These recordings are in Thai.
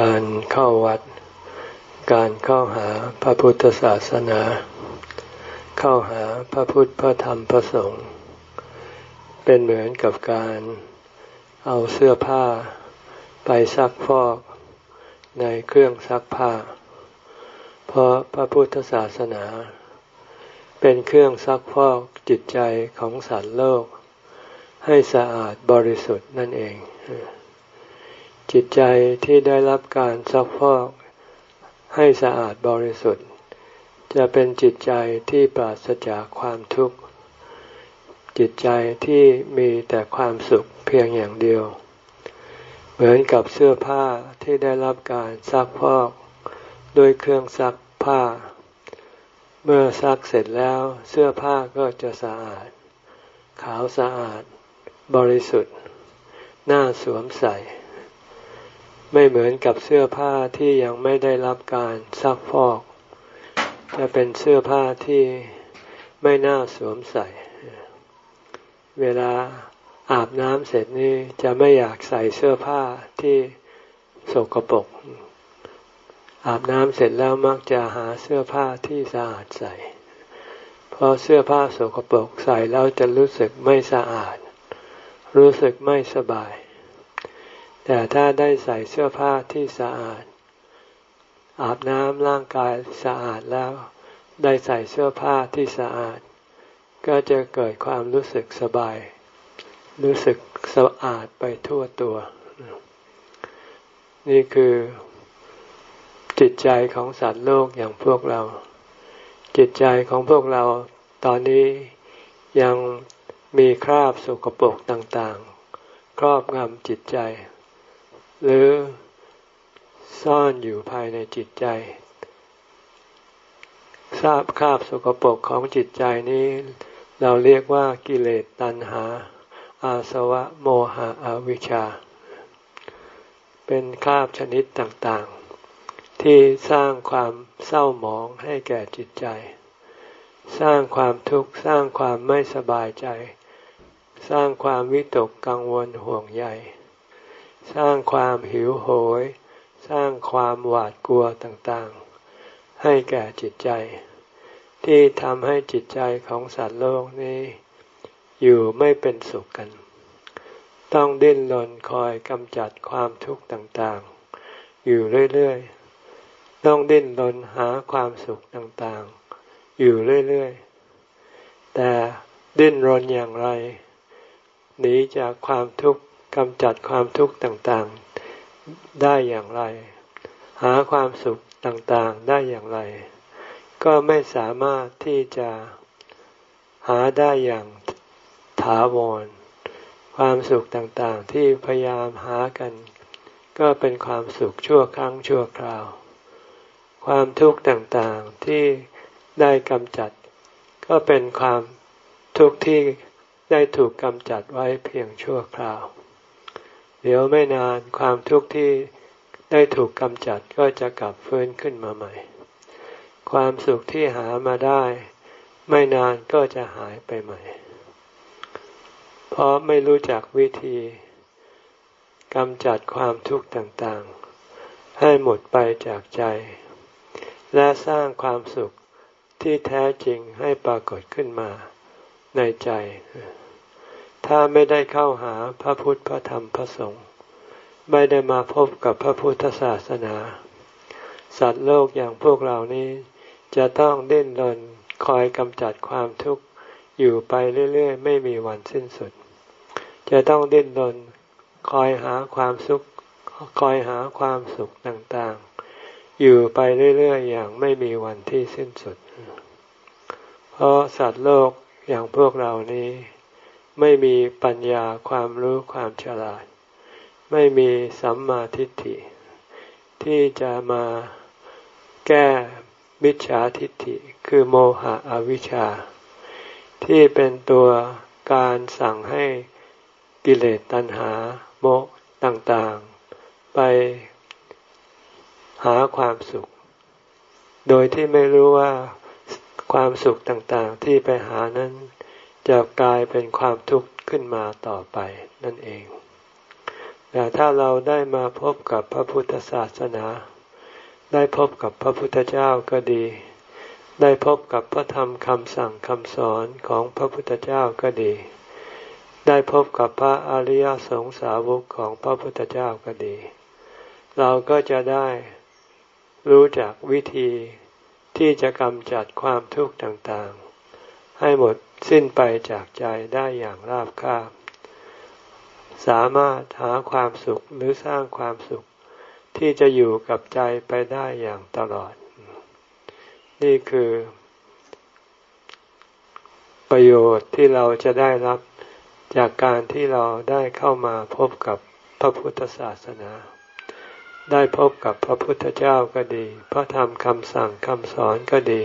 การเข้าวัด การเข้าหาพระพุทธศาสนา เข้าหาพระพุทธพระธรรมพระสงฆ์เป็นเหมือนกับการเอาเสื้อผ้าไปซักฟอกในเครื่องซักผ้า เพราะพระพุทธศาสนา เป็นเครื่องซักฟอกจิตใจของสัตว์โลก ให้สะอาดบริสุทธิ์นั่นเอง จิตใจที่ได้รับการซักฟอกให้สะอาดบริสุทธิ์ จะเป็นจิตใจที่ปราศจากความทุกข์ จิตใจที่มีแต่ความสุขเพียงอย่างเดียว เหมือนกับเสื้อผ้าที่ได้รับการซักฟอกด้วยเครื่องซักผ้า เมื่อซักเสร็จแล้วเสื้อผ้าก็จะสะอาด ขาวสะอาด บริสุทธิ์ น่าสวมใส่ ไม่เหมือนกับเสื้อผ้าที่ยังไม่ได้รับการซักฟอก จะเป็นเสื้อผ้าที่ไม่น่าสวมใส่ เวลาอาบน้ำเสร็จนี่จะไม่อยากใส่เสื้อผ้าที่สกปรก อาบน้ำเสร็จแล้วมักจะหาเสื้อผ้าที่สะอาดใส่ เพราะเสื้อผ้าสกปรกใส่แล้วจะรู้สึกไม่สะอาด รู้สึกไม่สบาย แต่ถ้าได้ใส่เสื้อผ้าที่สะอาด อาบน้ำร่างกายสะอาดแล้ว ได้ใส่เสื้อผ้าที่สะอาด ก็จะเกิดความรู้สึกสบาย รู้สึกสะอาดไปทั่วตัว นี่คือจิตใจของสัตว์โลกอย่างพวกเรา จิตใจของพวกเราตอนนี้ยังมีคราบสุกปรกต่างๆ ครอบงำจิตใจ หรือซ่อนอยู่ภายในจิตใจ ทราบคาบสกปรกของจิตใจนี้ เราเรียกว่ากิเลสตัณหา อาสวะโมหะอวิชชา เป็นคาบชนิดต่างๆ ที่สร้างความเศร้าหมองให้แก่จิตใจ สร้างความทุกข์สร้างความไม่สบายใจ สร้างความวิตกกังวลห่วงใย สร้างความหิวโหย สร้างความหวาดกลัวต่างๆ ให้แก่จิตใจ ที่ทำให้จิตใจของสัตว์โลกนี้ อยู่ไม่เป็นสุขกัน ต้องดิ้นรนคอยกำจัดความทุกข์ต่างๆ อยู่เรื่อยๆ ต้องดิ้นรนหาความสุขต่างๆ อยู่เรื่อยๆ แต่ดิ้นรนอย่างไรหนีจากความทุกข์ กำจัดความทุกข์ต่างๆได้อย่างไร หาความสุขต่างๆได้อย่างไร ก็ไม่สามารถที่จะหาได้อย่างถาวร ความสุขต่างๆที่พยายามหากัน ก็เป็นความสุขชั่วครั้งชั่วคราว ความทุกข์ต่างๆที่ได้กำจัด ก็เป็นความทุกข์ที่ได้ถูกกำจัดไว้เพียงชั่วคราว เดี๋ยวไม่นานความทุกข์ที่ได้ถูกกำจัดก็จะกลับฟื้นขึ้นมาใหม่ ความสุขที่หามาได้ ไม่นานก็จะหายไปใหม่ เพราะไม่รู้จักวิธีกำจัดความทุกข์ต่างๆ ให้หมดไปจากใจ และสร้างความสุขที่แท้จริงให้ปรากฏขึ้นมาในใจ ถ้าไม่ได้เข้าหาพระพุทธพระธรรมพระสงฆ์ไม่ได้มาพบกับพระพุทธศาสนา สัตว์โลกอย่างพวกเรานี้ จะต้องเด่นรนคอยกำจัดความทุกข์อยู่ไปเรื่อยๆ ไม่มีวันสิ้นสุด จะต้องเด่นรนคอยหาความสุขคอยหาความสุขต่างๆ อยู่ไปเรื่อยๆ อย่างไม่มีวันที่สิ้นสุด เพราะสัตว์โลกอย่างพวกเรานี้ ไม่มีปัญญาความรู้ความฉลาด ไม่มีสัมมาทิฏฐิ ที่จะมาแก้มิจฉาทิฏฐิคือโมหะอวิชชา ที่เป็นตัวการสั่งให้กิเลสตัณหาโมต่างๆ ไปหาความสุข โดยที่ไม่รู้ว่าความสุขต่างๆ ที่ไปหานั้น จะกลายเป็นความทุกข์ขึ้นมาต่อไปนั่นเอง แต่ถ้าเราได้มาพบกับพระพุทธศาสนา ได้พบกับพระพุทธเจ้าก็ดี ได้พบกับพระธรรมคำสั่งคำสอนของพระพุทธเจ้าก็ดี ได้พบกับพระอริยสงสาวกของพระพุทธเจ้าก็ดี เราก็จะได้รู้จักวิธีที่จะกำจัดความทุกข์ต่างๆ ให้หมด สิ้นไปจากใจได้อย่างราบคาบ สามารถหาความสุขหรือสร้างความสุขที่จะอยู่กับใจไปได้อย่างตลอด นี่คือ ประโยชน์ที่เราจะได้รับจากการที่เราได้เข้ามาพบกับพระพุทธศาสนา ได้พบกับพระพุทธเจ้าก็ดี พระธรรมคำสั่งคำสอนก็ดี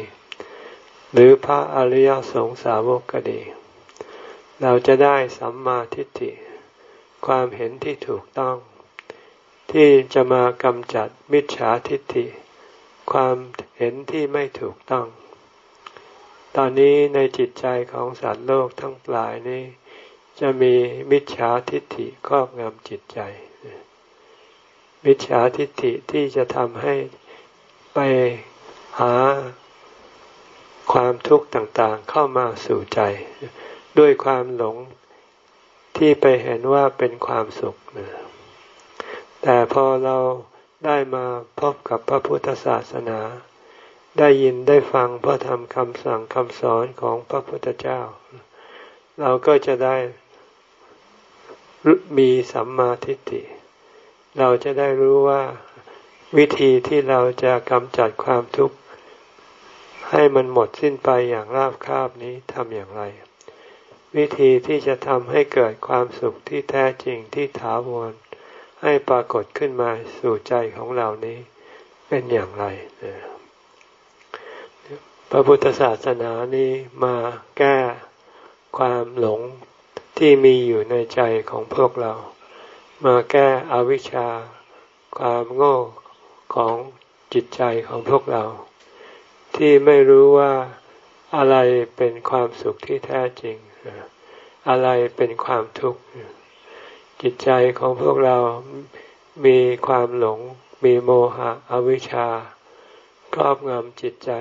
หรือพระอริยสงสาวกก็ดี เราจะได้สัมมาทิฏฐิ ความเห็นที่ถูกต้อง ที่จะมากำจัดมิจฉาทิฏฐิ ความเห็นที่ไม่ถูกต้อง ตอนนี้ในจิตใจของสัตว์โลกทั้งปลายนี้ จะมีมิจฉาทิฏฐิครอบงำจิตใจ มิจฉาทิฏฐิที่จะทำให้ไปหา ความทุกข์ต่างๆเข้ามาสู่ใจ ด้วยความหลงที่ไปเห็นว่าเป็นความสุขแต่พอเราได้มาพบกับพระพุทธศาสนา ได้ยินได้ฟังพระธรรมคำสั่งคำสอนของพระพุทธเจ้า เราก็จะได้มีสัมมาทิฏฐิ เราจะได้รู้ว่าวิธีที่เราจะกำจัดความทุกข์ ให้มันหมดสิ้นไปอย่างราบคาบนี้ทำอย่างไร วิธีที่จะทำให้เกิดความสุขที่แท้จริงที่ถาวร ให้ปรากฏขึ้นมาสู่ใจของเรานี้ เป็นอย่างไร พระพุทธศาสนานี้มาแก้ความหลงที่มีอยู่ในใจของพวกเรา มาแก้อวิชชา ความโง่ของจิตใจของพวกเรา ที่ไม่รู้ว่าอะไรเป็นความสุขที่แท้จริง อะไรเป็นความทุกข์ จิตใจของพวกเรามีความหลง มีโมหะอวิชชา ครอบงำจิตใจ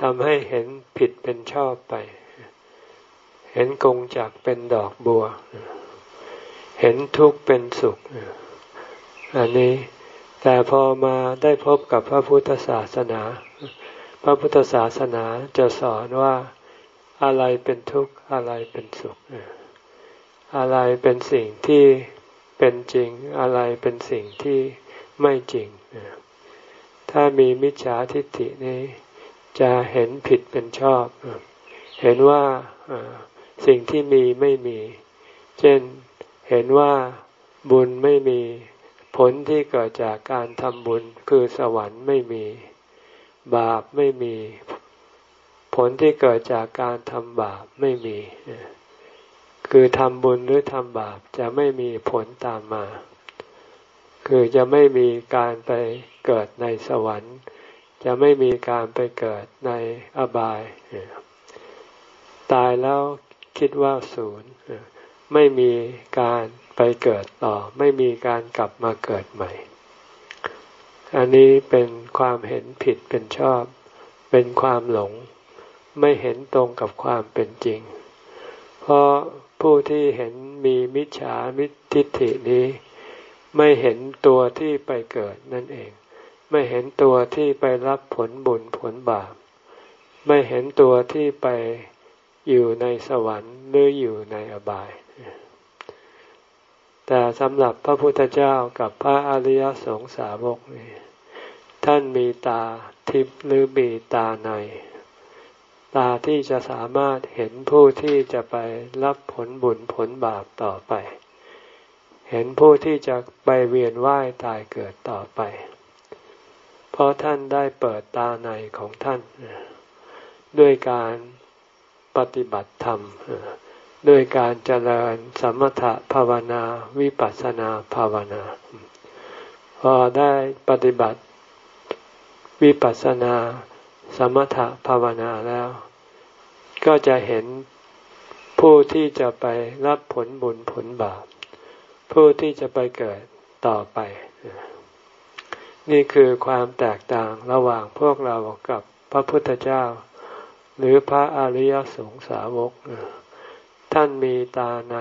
ทำให้เห็นผิดเป็นชอบไป เห็นกงจากเป็นดอกบัว เห็นทุกข์เป็นสุข อันนี้แต่พอมาได้พบกับพระพุทธศาสนา พระพุทธศาสนาจะสอนว่าอะไรเป็นทุกข์อะไรเป็นสุข อะไรเป็นสิ่งที่เป็นจริง อะไรเป็นสิ่งที่ไม่จริง ถ้ามีมิจฉาทิฏฐินี้จะเห็นผิดเป็นชอบ เห็นว่าสิ่งที่มีไม่มี เช่นเห็นว่าบุญไม่มี ผลที่เกิดจากการทำบุญคือสวรรค์ไม่มี บาปไม่มี ผลที่เกิดจากการทำบาปไม่มี คือทำบุญหรือทำบาปจะไม่มีผลตามมา คือจะไม่มีการไปเกิดในสวรรค์ จะไม่มีการไปเกิดในอบาย ตายแล้วคิดว่าศูนย์ไม่มีการไปเกิดต่อ ไม่มีการกลับมาเกิดใหม่ อันนี้เป็นความเห็นผิดเป็นชอบ เป็นความหลง ไม่เห็นตรงกับความเป็นจริง เพราะผู้ที่เห็นมีมิจฉามิทิฏฐินี้ ไม่เห็นตัวที่ไปเกิดนั่นเอง ไม่เห็นตัวที่ไปรับผลบุญผลบาป ไม่เห็นตัวที่ไปอยู่ในสวรรค์หรืออยู่ในอบาย แต่สำหรับพระพุทธเจ้ากับพระอริยสงสาวกนี่ท่านมีตาทิพย์หรือมีตาใน ตาที่จะสามารถเห็นผู้ที่จะไปรับผลบุญผลบาปต่อไป เห็นผู้ที่จะไปเวียนว่ายตายเกิดต่อไป เพราะท่านได้เปิดตาในของท่าน ด้วยการปฏิบัติธรรม ด้วยการเจริญสมถภาวนาวิปัสสนาภาวนา พอได้ปฏิบัติวิปัสสนา สมถภาวนาแล้ว ก็จะเห็นผู้ที่จะไปรับผลบุญผลบาป ผู้ที่จะไปเกิดต่อไป นี่คือความแตกต่างระหว่างพวกเรากับพระพุทธเจ้า หรือพระอริยสงสาวก ท่านมีตาใน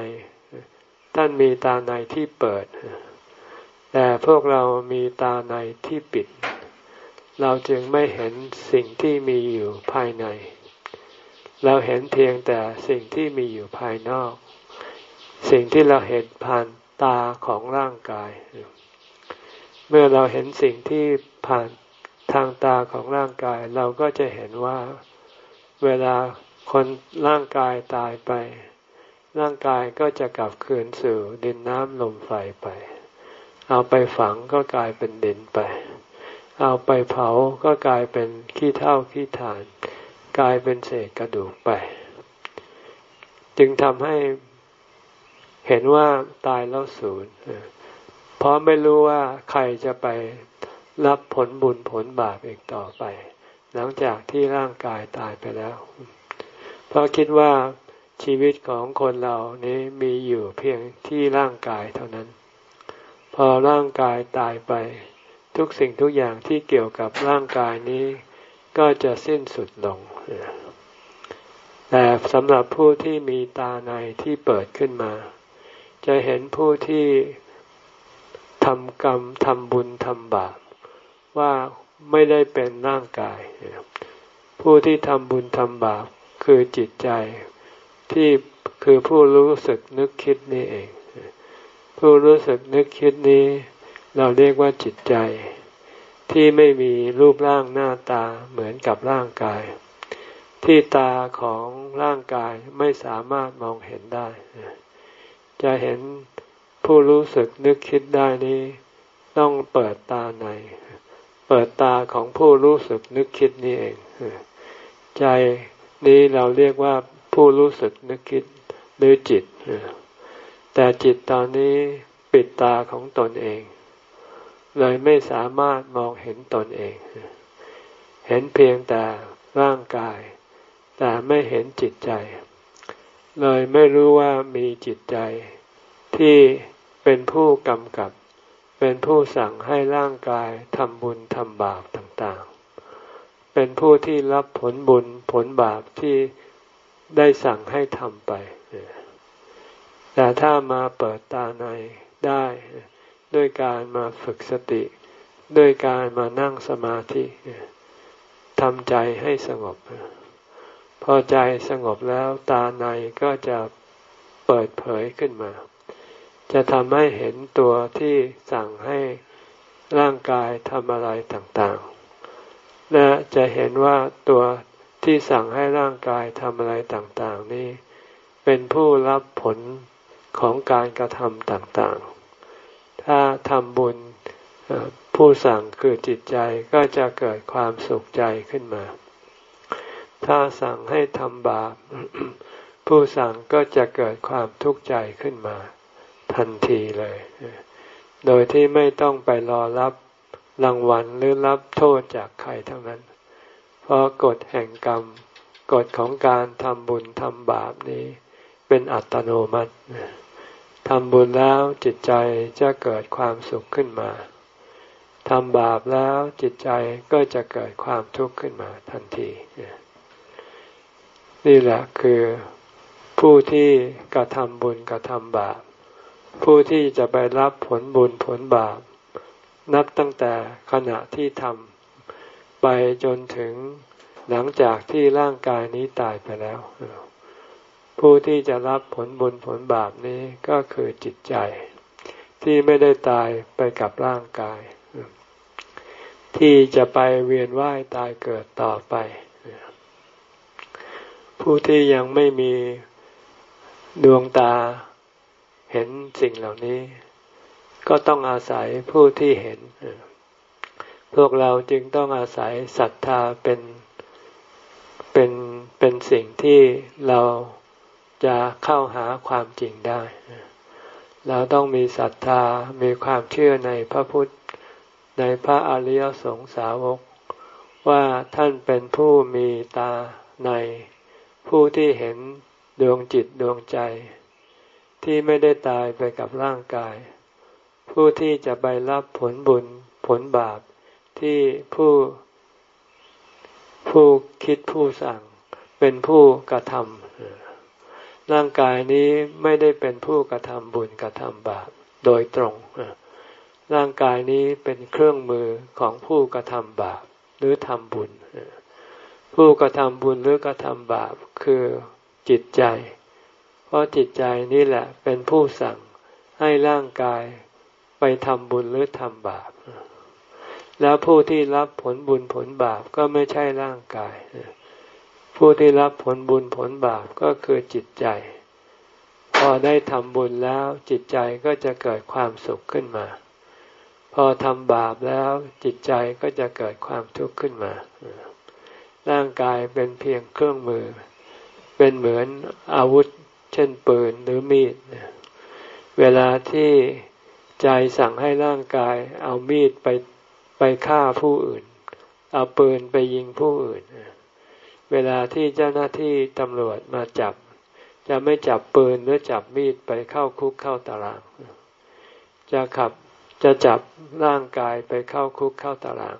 ท่านมีตาในที่เปิด แต่พวกเรามีตาในที่ปิด เราจึงไม่เห็นสิ่งที่มีอยู่ภายใน เราเห็นเพียงแต่สิ่งที่มีอยู่ภายนอก สิ่งที่เราเห็นผ่านตาของร่างกาย เมื่อเราเห็นสิ่งที่ผ่านทางตาของร่างกาย เราก็จะเห็นว่าเวลาคนร่างกายตายไป ร่างกายก็จะกลับคืนสู่ดินน้ำลมไฟไป เอาไปฝังก็กลายเป็นดินไป เอาไปเผาก็กลายเป็นขี้เท่าขี้ฐาน กลายเป็นเศษกระดูกไป จึงทำให้เห็นว่าตายแล้วศูนย์เพราะไม่รู้ว่าใครจะไปรับผลบุญผลบาปอีกต่อไป หลังจากที่ร่างกายตายไปแล้ว เพราะคิดว่า ชีวิตของคนเรานี้มีอยู่เพียงที่ร่างกายเท่านั้น พอร่างกายตายไป ทุกสิ่งทุกอย่างที่เกี่ยวกับร่างกายนี้ ก็จะสิ้นสุดลง แต่สำหรับผู้ที่มีตาในที่เปิดขึ้นมา จะเห็นผู้ที่ทำกรรมทำบุญทำบาปว่าไม่ได้เป็นร่างกาย ผู้ที่ทำบุญทำบาปคือจิตใจ ที่คือผู้รู้สึกนึกคิดนี่เอง ผู้รู้สึกนึกคิดนี้ เราเรียกว่าจิตใจ ที่ไม่มีรูปร่างหน้าตาเหมือนกับร่างกาย ที่ตาของร่างกายไม่สามารถมองเห็นได้ จะเห็นผู้รู้สึกนึกคิดได้นี้ ต้องเปิดตาใน เปิดตาของผู้รู้สึกนึกคิดนี่เอง ใจนี้เราเรียกว่า ผู้รู้สึกนึกคิดหรือจิต แต่จิตตอนนี้ปิดตาของตนเอง เลยไม่สามารถมองเห็นตนเอง เห็นเพียงแต่ร่างกาย แต่ไม่เห็นจิตใจ เลยไม่รู้ว่ามีจิตใจ ที่เป็นผู้กำกับ เป็นผู้สั่งให้ร่างกายทำบุญทำบาปต่างๆ เป็นผู้ที่รับผลบุญผลบาปที่ ได้สั่งให้ทำไป แต่ถ้ามาเปิดตาในได้ด้วยการมาฝึกสติ ด้วยการมานั่งสมาธิทำใจให้สงบ พอใจสงบแล้วตาในก็จะเปิดเผยขึ้นมา จะทำให้เห็นตัวที่สั่งให้ร่างกายทำอะไรต่างๆ และจะเห็นว่าตัว ที่สั่งให้ร่างกายทำอะไรต่างๆ นี้ เป็นผู้รับผลของการกระทำต่างๆ ถ้าทำบุญผู้สั่งคือจิตใจก็จะเกิดความสุขใจขึ้นมา ถ้าสั่งให้ทำบาป ผู้สั่งก็จะเกิดความทุกข์ใจขึ้นมา ทันทีเลย โดยที่ไม่ต้องไปรอรับรางวัลหรือรับโทษจากใครทั้งนั้น เพราะกฎแห่งกรรม กฎของการทำบุญทำบาปนี้ เป็นอัตโนมัติทำบุญแล้วจิตใจจะเกิดความสุขขึ้นมาทำบาปแล้วจิตใจก็จะเกิดความทุกข์ขึ้นมาทันที นี่แหละคือผู้ที่กระทำบุญกระทำบาป ผู้ที่จะไปรับผลบุญผลบาป นับตั้งแต่ขณะที่ทำ ไปจนถึงหลังจากที่ร่างกายนี้ตายไปแล้ว ผู้ที่จะรับผลบุญผลบาปนี้ก็คือจิตใจ ที่ไม่ได้ตายไปกับร่างกาย ที่จะไปเวียนว่ายตายเกิดต่อไป ผู้ที่ยังไม่มีดวงตาเห็นสิ่งเหล่านี้ ก็ต้องอาศัยผู้ที่เห็น พวกเราจึงต้องอาศัยศรัทธาเป็นเป็นเป็นสิ่งที่เราจะเข้าหาความจริงได้ เราต้องมีศรัทธา มีความเชื่อในพระพุทธ ในพระอริยสงสาวก ว่าท่านเป็นผู้มีตาในผู้ที่เห็นดวงจิตดวงใจ ที่ไม่ได้ตายไปกับร่างกาย ผู้ที่จะไปรับผลบุญผลบาป ที่ผู้ผู้คิดผู้สั่งเป็นผู้กระทำร่างกายนี้ไม่ได้เป็นผู้กระทำบุญกระทำบาปโดยตรง ร่างกายนี้เป็นเครื่องมือของผู้กระทำบาปหรือทำบุญ ผู้กระทำบุญหรือกระทำบาปคือจิตใจ เพราะจิตใจนี่แหละเป็นผู้สั่งให้ร่างกายไปทำบุญหรือทำบาป แล้วผู้ที่รับผลบุญผลบาปก็ไม่ใช่ร่างกาย ผู้ที่รับผลบุญผลบาปก็คือจิตใจ พอได้ทำบุญแล้วจิตใจก็จะเกิดความสุขขึ้นมา พอทำบาปแล้วจิตใจก็จะเกิดความทุกข์ขึ้นมา ร่างกายเป็นเพียงเครื่องมือ เป็นเหมือนอาวุธ เช่นปืนหรือมีด เวลาที่ใจสั่งให้ร่างกายเอามีดไป ไปฆ่าผู้อื่น เอาปืนไปยิงผู้อื่น เวลาที่เจ้าหน้าที่ตำรวจมาจับ จะไม่จับปืนหรือจับมีดไปเข้าคุกเข้าตาราง จะขับจะจับร่างกายไปเข้าคุกเข้าตาราง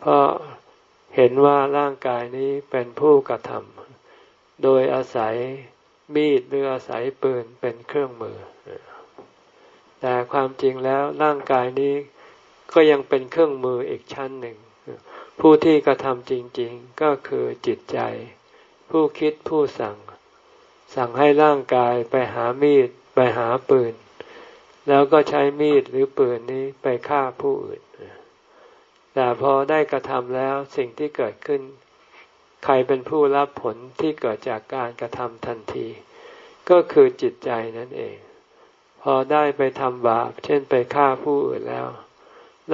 เพราะเห็นว่าร่างกายนี้เป็นผู้กระทำโดยอาศัยมีดหรืออาศัยปืนเป็นเครื่องมือ แต่ความจริงแล้วร่างกายนี้ ก็ยังเป็นเครื่องมืออีกชั้นหนึ่ง ผู้ที่กระทำจริง ๆ ก็คือจิตใจ ผู้คิดผู้สั่ง สั่งให้ร่างกายไปหามีด ไปหาปืน แล้วก็ใช้มีดหรือปืนนี้ไปฆ่าผู้อื่น แต่พอได้กระทำแล้วสิ่งที่เกิดขึ้น ใครเป็นผู้รับผลที่เกิดจากการกระทำทันที ก็คือจิตใจนั่นเอง พอได้ไปทำบาป เช่นไปฆ่าผู้อื่นแล้ว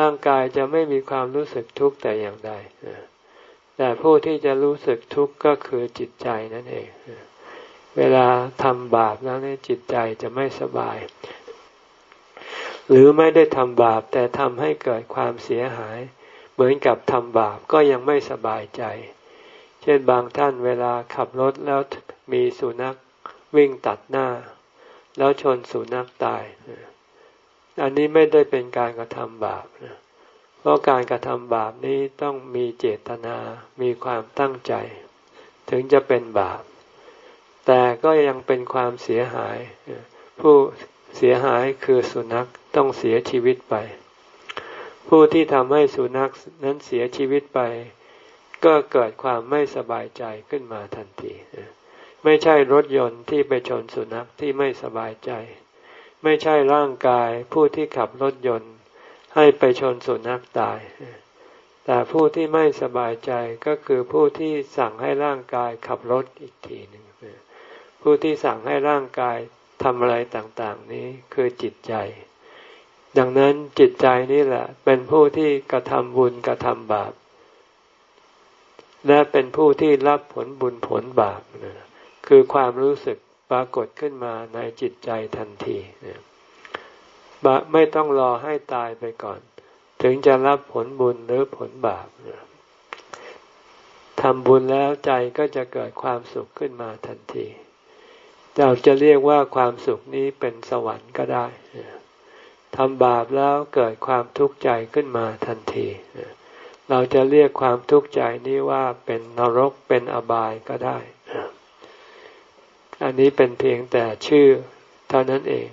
ร่างกายจะไม่มีความรู้สึกทุกข์แต่อย่างใดแต่ผู้ที่จะรู้สึกทุกข์ก็คือจิตใจนั่นเอง เวลาทำบาปแล้วนี่จิตใจจะไม่สบาย หรือไม่ได้ทำบาปแต่ทำให้เกิดความเสียหาย เหมือนกับทำบาปก็ยังไม่สบายใจ เช่นบางท่านเวลาขับรถแล้วมีสุนัขวิ่งตัดหน้า แล้วชนสุนัขตาย อันนี้ไม่ได้เป็นการกระทำบาปเพราะการกระทำบาปนี้ต้องมีเจตนา มีความตั้งใจ ถึงจะเป็นบาป แต่ก็ยังเป็นความเสียหาย ผู้เสียหายคือสุนัขต้องเสียชีวิตไป ผู้ที่ทำให้สุนัขนั้นเสียชีวิตไป ก็เกิดความไม่สบายใจขึ้นมาทันที ไม่ใช่รถยนต์ที่ไปชนสุนัขที่ไม่สบายใจ ไม่ใช่ร่างกายผู้ที่ขับรถยนต์ ให้ไปชนสุนัขตาย แต่ผู้ที่ไม่สบายใจก็คือผู้ที่สั่งให้ร่างกายขับรถอีกทีหนึ่งผู้ที่สั่งให้ร่างกายทำอะไรต่างๆ นี้คือจิตใจ ดังนั้นจิตใจนี่แหละ เป็นผู้ที่กระทำบุญกระทำบาป และเป็นผู้ที่รับผลบุญผลบาปคือความรู้สึก ปรากฏขึ้นมาในจิตใจทันทีไม่ต้องรอให้ตายไปก่อน ถึงจะรับผลบุญหรือผลบาปทำบุญแล้วใจก็จะเกิดความสุขขึ้นมาทันทีเราจะเรียกว่าความสุขนี้เป็นสวรรค์ก็ได้ทำบาปแล้วเกิดความทุกข์ใจขึ้นมาทันที เราจะเรียกความทุกข์ใจนี้ว่าเป็นนรกเป็นอบายก็ได้ อันนี้เป็นเพียงแต่ชื่อเท่านั้นเอง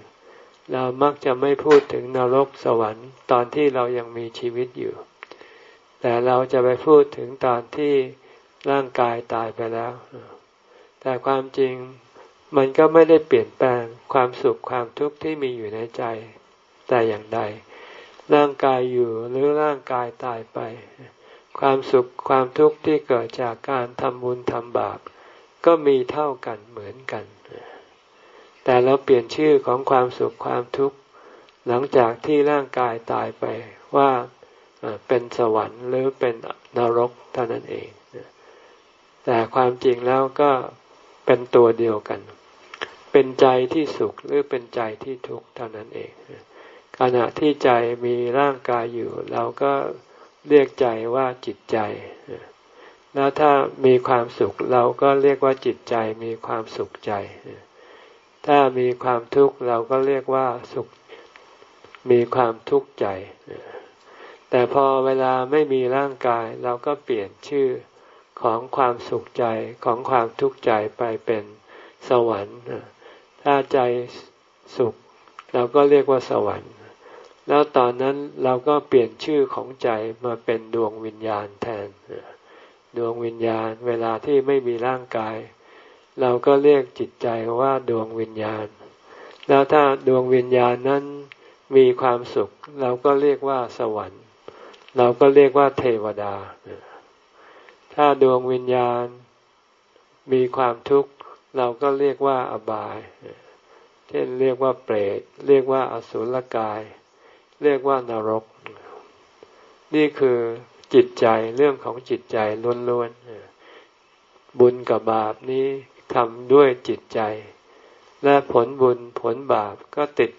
เรามักจะไม่พูดถึงนรกสวรรค์ ตอนที่เรายังมีชีวิตอยู่ แต่เราจะไปพูดถึงตอนที่ร่างกายตายไปแล้ว แต่ความจริงมันก็ไม่ได้เปลี่ยนแปลงความสุขความทุกข์ที่มีอยู่ในใจ แต่อย่างใด ร่างกายอยู่หรือร่างกายตายไป ความสุขความทุกข์ที่เกิดจากการทำบุญทำบาป ก็มีเท่ากันเหมือนกัน แต่เราเปลี่ยนชื่อของความสุขความทุกข์ หลังจากที่ร่างกายตายไปว่าเป็นสวรรค์หรือเป็นนรกเท่านั้นเอง แต่ความจริงแล้วก็เป็นตัวเดียวกัน เป็นใจที่สุขหรือเป็นใจที่ทุกข์เท่านั้นเอง ขณะที่ใจมีร่างกายอยู่ เราก็เรียกใจว่าจิตใจ แล้วถ้ามีความสุขเราก็เรียกว่าจิตใจมีความสุขใจ ถ้ามีความทุกข์เราก็เรียกว่าสุขมีความทุกข์ใจ แต่พอเวลาไม่มีร่างกายเราก็เปลี่ยนชื่อของความสุขใจของความทุกข์ใจไปเป็นสวรรค์ ถ้าใจสุข เราก็เรียกว่าสวรรค์ แล้วตอนนั้นเราก็เปลี่ยนชื่อของใจมาเป็นดวงวิญญาณแทน ดวงวิญญาณ เวลาที่ไม่มีร่างกาย เราก็เรียกจิตใจว่าดวงวิญญาณ แล้วถ้าดวงวิญญาณนั้นมีความสุข เราก็เรียกว่าสวรรค์ เราก็เรียกว่าเทวดา ถ้าดวงวิญญาณมีความทุกข์ เราก็เรียกว่าอบาย เช่นเรียกว่าเปรต เรียกว่าอสุรกาย เรียกว่านรก นี่คือ จิตใจเรื่องของจิตใจล้วนๆบุญกับบาปนี้ทำด้วยจิตใจ และผลบุญผลบาปก็ติด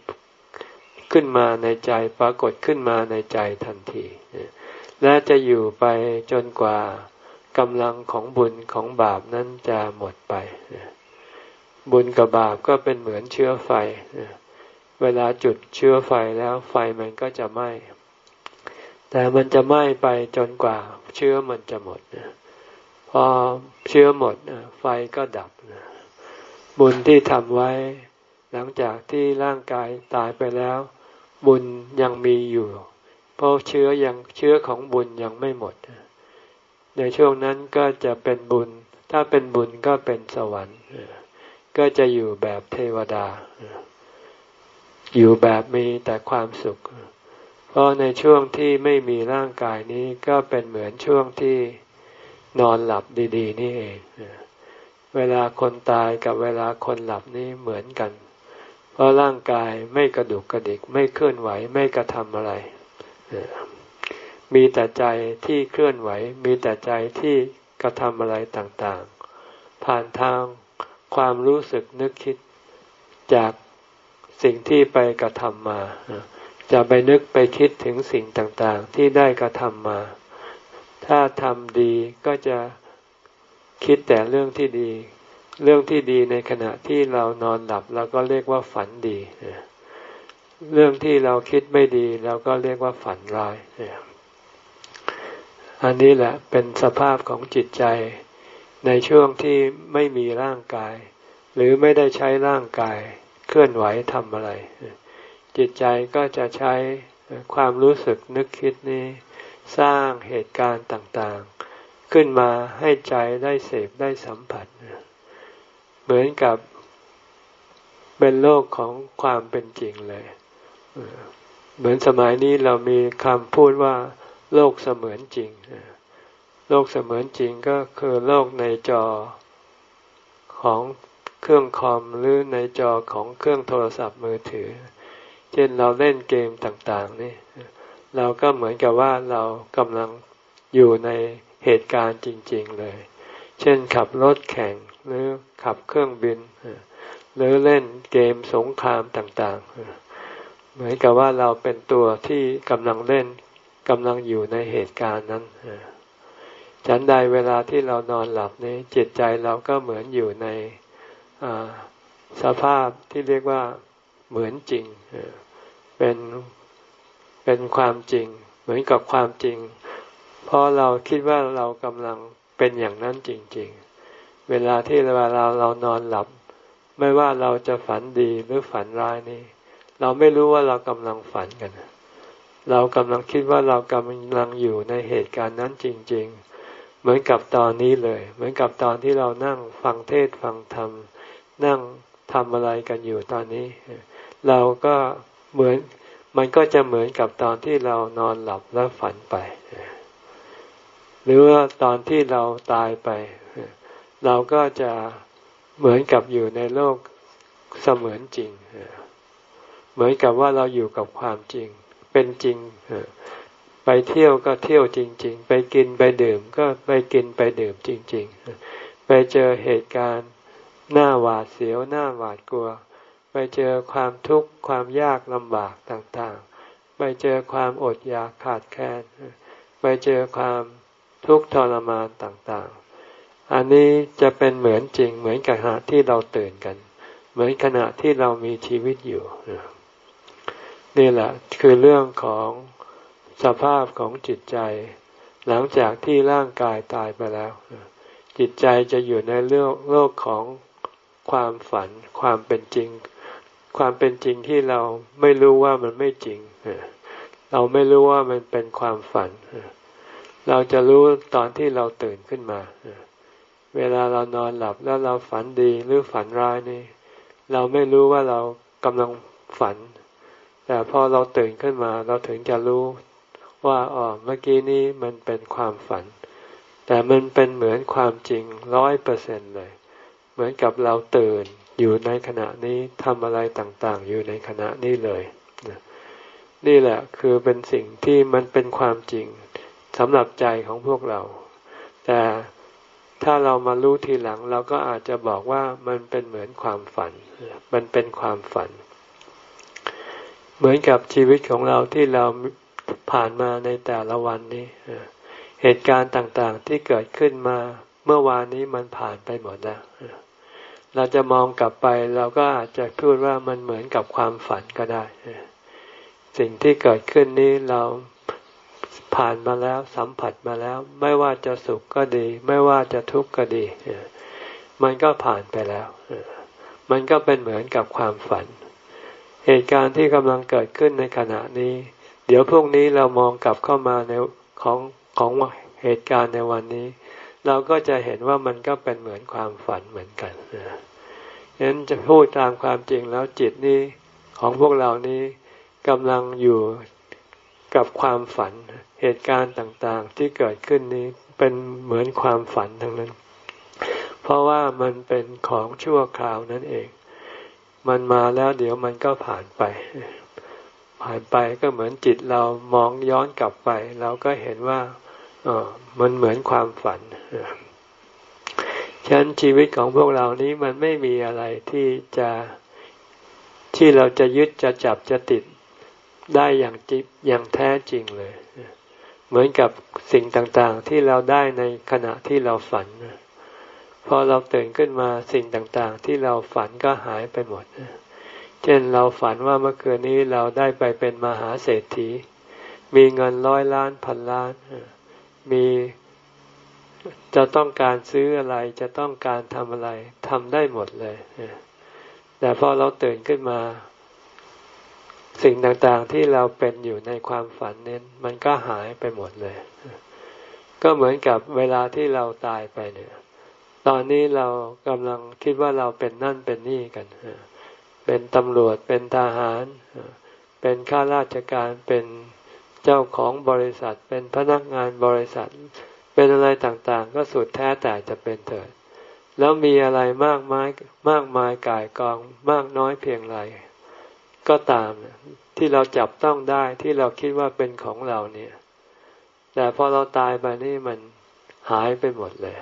ขึ้นมาในใจปรากฏขึ้นมาในใจทันที และจะอยู่ไปจนกว่ากำลังของบุญของบาปนั้นจะหมดไป บุญกับบาปก็เป็นเหมือนเชื้อไฟ เวลาจุดเชื้อไฟแล้วไฟมันก็จะไหม้ แต่มันจะไหม้ไปจนกว่า เชื้อมันจะหมดพอเชื้อหมดไฟก็ดับบุญที่ทำไว้ หลังจากที่ร่างกายตายไปแล้ว บุญยังมีอยู่ เพราะเชื้อยังเชื้อของบุญยังไม่หมด ในช่วงนั้นก็จะเป็นบุญ ถ้าเป็นบุญก็เป็นสวรรค์ ก็จะอยู่แบบเทวดา อยู่แบบมีแต่ความสุข เพราะในช่วงที่ไม่มีร่างกายนี้ก็เป็นเหมือนช่วงที่นอนหลับดีๆ นี่เอง เวลาคนตายกับเวลาคนหลับนี่เหมือนกัน เพราะร่างกายไม่กระดุกกระดิกไม่เคลื่อนไหวไม่กระทำอะไร มีแต่ใจที่เคลื่อนไหว มีแต่ใจที่กระทำอะไรต่างๆ ผ่านทางความรู้สึกนึกคิดจากสิ่งที่ไปกระทำมา จะไปนึกไปคิดถึงสิ่งต่างๆ ที่ได้กระทำมา ถ้าทำดีก็จะคิดแต่เรื่องที่ดี เรื่องที่ดีในขณะที่เรานอนหลับเราก็เรียกว่าฝันดี เรื่องที่เราคิดไม่ดีเราก็เรียกว่าฝันร้ายอันนี้แหละเป็นสภาพของจิตใจในช่วงที่ไม่มีร่างกาย หรือไม่ได้ใช้ร่างกายเคลื่อนไหวทำอะไร จิตใจก็จะใช้ความรู้สึกนึกคิดนี้ สร้างเหตุการณ์ต่างๆ ขึ้นมาให้ใจได้เสพได้สัมผัส เหมือนกับเป็นโลกของความเป็นจริงเลย เหมือนสมัยนี้เรามีคำพูดว่า โลกเสมือนจริง โลกเสมือนจริงก็คือโลกในจอของเครื่องคอมหรือในจอของเครื่องโทรศัพท์มือถือ เช่นเราเล่นเกมต่างๆนี่เราก็เหมือนกับว่าเรากำลังอยู่ในเหตุการณ์จริง ๆเลย เช่นขับรถแข่งหรือขับเครื่องบิน หรือเล่นเกมสงครามต่างๆ เหมือนกับว่าเราเป็นตัวที่กำลังเล่นกำลังอยู่ในเหตุการณ์นั้นฉันใดเวลาที่เรานอนหลับนี้จิตใจเราก็เหมือนอยู่ในสภาพที่เรียกว่าเหมือนจริง เป็นเป็นความจริง เหมือนกับความจริง เพราะเราคิดว่าเรากำลังเป็นอย่างนั้นจริง ๆ เวลาที่เวลาเรานอนหลับ ไม่ว่าเราจะฝันดีหรือฝันร้ายนี่ เราไม่รู้ว่าเรากำลังฝันกัน เรากำลังคิดว่าเรากำลังอยู่ในเหตุการณ์นั้นจริง ๆ เหมือนกับตอนนี้เลย เหมือนกับตอนที่เรานั่งฟังเทศฟังธรรมนั่งทำอะไรกันอยู่ตอนนี้ เราก็ เหมือนมันก็จะเหมือนกับตอนที่เรานอนหลับแล้วฝันไป หรือว่าตอนที่เราตายไป เราก็จะเหมือนกับอยู่ในโลกเสมือนจริง เหมือนกับว่าเราอยู่กับความจริง เป็นจริง ไปเที่ยวก็เที่ยวจริง ๆ ไปกินไปดื่มก็ไปกินไปดื่มจริง ๆ ไปเจอเหตุการณ์หน้าหวาดเสียวหน้าหวาดกลัว ไปเจอความทุกข์ความยากลำบากต่างๆ ไปเจอความอดอยากขาดแคลน ไปเจอความทุกข์ทรมานต่างๆ อันนี้จะเป็นเหมือนจริงเหมือนกับหาที่เราตื่นกัน เหมือนขณะที่เรามีชีวิตอยู่นี่แหละคือเรื่องของสภาพของจิตใจ หลังจากที่ร่างกายตายไปแล้ว จิตใจจะอยู่ในโลกโลกของความฝันความเป็นจริง ความเป็นจริงที่เราไม่รู้ว่ามันไม่จริง เราไม่รู้ว่ามันเป็นความฝัน เราจะรู้ตอนที่เราตื่นขึ้นมา เวลาเรานอนหลับแล้วเราฝันดีหรือฝันร้ายนี่ เราไม่รู้ว่าเรากำลังฝัน แต่พอเราตื่นขึ้นมา เราถึงจะรู้ว่าอ๋อเมื่อกี้นี้มันเป็นความฝัน แต่มันเป็นเหมือนความจริงร้อยเปอร์เซ็นเลย เหมือนกับเราตื่น อยู่ในขณะนี้ทำอะไรต่างๆ อยู่ในขณะนี้เลยนี่แหละคือเป็นสิ่งที่มันเป็นความจริงสำหรับใจของพวกเรา แต่ถ้าเรามารู้ทีหลัง เราก็อาจจะบอกว่ามันเป็นเหมือนความฝัน มันเป็นความฝัน เหมือนกับชีวิตของเราที่เราผ่านมาในแต่ละวันนี้ เหตุการณ์ต่างๆที่เกิดขึ้นมาเมื่อวานนี้มันผ่านไปหมดแล้ว เราจะมองกลับไปเราก็อาจจะพูดว่ามันเหมือนกับความฝันก็ได้ สิ่งที่เกิดขึ้นนี้เราผ่านมาแล้วสัมผัสมาแล้ว ไม่ว่าจะสุขก็ดี ไม่ว่าจะทุกข์ก็ดี มันก็ผ่านไปแล้ว มันก็เป็นเหมือนกับความฝัน เหตุการณ์ที่กำลังเกิดขึ้นในขณะนี้ เดี๋ยวพวกนี้เรามองกลับเข้ามาในของของเหตุการณ์ในวันนี้ เราก็จะเห็นว่ามันก็เป็นเหมือนความฝันเหมือนกันฉะนั้นจะพูดตามความจริงแล้วจิตนี้ของพวกเรานี้กำลังอยู่กับความฝันเหตุการณ์ต่างๆ ที่เกิดขึ้นนี้เป็นเหมือนความฝันทั้งนั้น เพราะว่ามันเป็นของชั่วคราวนั่นเอง มันมาแล้วเดี๋ยวมันก็ผ่านไป ผ่านไปก็เหมือนจิตเรามองย้อนกลับไป เราก็เห็นว่า มันเหมือนความฝันฉะนั้นชีวิตของพวกเรานี้มันไม่มีอะไรที่จะที่เราจะยึดจะจับจะติดได้อย่างจิตอย่างแท้จริงเลย เหมือนกับสิ่งต่างๆที่เราได้ในขณะที่เราฝันพอเราตื่นขึ้นมาสิ่งต่างๆ ที่เราฝันก็หายไปหมด เช่นเราฝันว่าเมื่อคืนนี้เราได้ไปเป็นมหาเศรษฐี มีเงินร้อยล้านพันล้าน มีจะต้องการซื้ออะไรจะต้องการทำอะไรทำได้หมดเลย แต่พอเราตื่นขึ้นมา สิ่งต่างๆที่เราเป็นอยู่ในความฝันเน้นมันก็หายไปหมดเลย ก็เหมือนกับเวลาที่เราตายไปเนี่ย ตอนนี้เรากำลังคิดว่าเราเป็นนั่นเป็นนี่กัน เป็นตำรวจเป็นทหาร เป็นข้าราชการเป็น เจ้าของบริษัทเป็นพนักงานบริษัท เป็นอะไรต่างๆ ก็สุดแท้แต่จะเป็นเถิด แล้วมีอะไรมากมายมากมายกายกองมากน้อยเพียงไรก็ตามที่เราจับต้องได้ที่เราคิดว่าเป็นของเราเนี่ย แต่พอเราตายไปนี่มันหายไปหมดเลย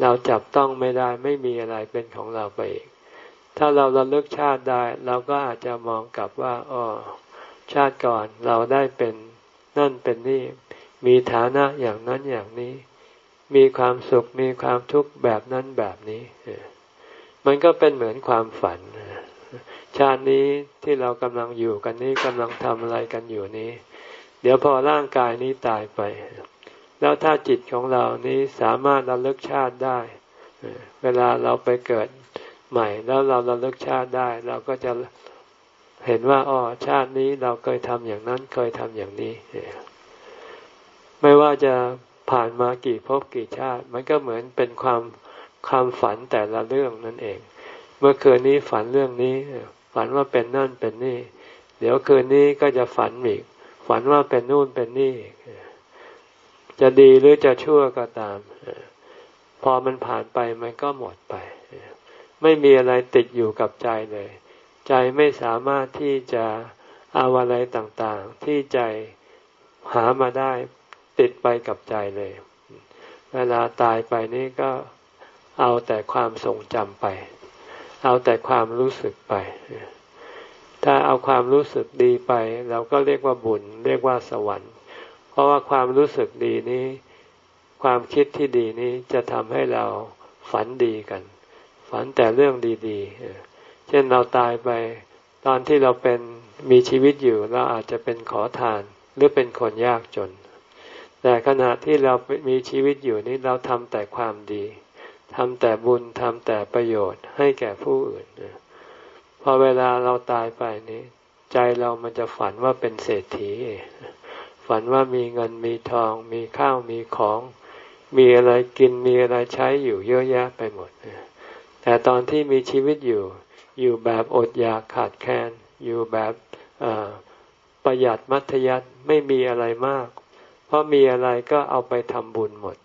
เราจับต้องไม่ได้ไม่มีอะไรเป็นของเราไปอีก ถ้าเราระลึกชาติได้ เราก็อาจจะมองกลับว่าอ๋อ ชาติก่อนเราได้เป็นนั่นเป็นนี่ มีฐานะอย่างนั้นอย่างนี้ มีความสุขมีความทุกข์แบบนั้นแบบนี้ มันก็เป็นเหมือนความฝัน ชาตินี้ที่เรากำลังอยู่กันนี้กำลังทำอะไรกันอยู่นี้ เดี๋ยวพอร่างกายนี้ตายไป แล้วถ้าจิตของเรานี้สามารถระลึกชาติได้ เวลาเราไปเกิดใหม่แล้วเราระลึกชาติได้ เราก็จะ เห็นว่าอ๋อชาตินี้เราเคยทำอย่างนั้นเคยทำอย่างนี้ ไม่ว่าจะผ่านมากี่ภพกี่ชาติ มันก็เหมือนเป็นความความฝันแต่ละเรื่องนั่นเอง เมื่อคืนนี้ฝันเรื่องนี้ ฝันว่าเป็นนั่นเป็นนี่ เดี๋ยวคืนนี้ก็จะฝันอีก ฝันว่าเป็นนู่นเป็นนี่ จะดีหรือจะชั่วก็ตาม พอมันผ่านไปมันก็หมดไป ไม่มีอะไรติดอยู่กับใจเลย ใจไม่สามารถที่จะเอาอะไรต่างๆ ที่ใจหามาได้ติดไปกับใจเลย เวลาตายไปนี่ก็เอาแต่ความทรงจำไป เอาแต่ความรู้สึกไป ถ้าเอาความรู้สึกดีไป เราก็เรียกว่าบุญ เรียกว่าสวรรค์ เพราะว่าความรู้สึกดีนี้ ความคิดที่ดีนี้จะทำให้เราฝันดีกัน ฝันแต่เรื่องดี ๆ เช่นเราตายไป ตอนที่เราเป็นมีชีวิตอยู่เราอาจจะเป็นขอทานหรือเป็นคนยากจน แต่ขณะที่เรามีชีวิตอยู่นี้เราทำแต่ความดีทำแต่บุญทำแต่ประโยชน์ให้แก่ผู้อื่นพอเวลาเราตายไปนี้ ใจเรามันจะฝันว่าเป็นเศรษฐี ฝันว่ามีเงินมีทอง มีข้าวมีของ มีอะไรกินมีอะไรใช้อยู่เยอะแยะไปหมดแต่ตอนที่มีชีวิตอยู่ อยู่แบบอดอยากขาดแคลนอยู่แบบประหยัดมัธยัติไม่มีอะไรมาก เพราะมีอะไรก็เอาไปทำบุญหมด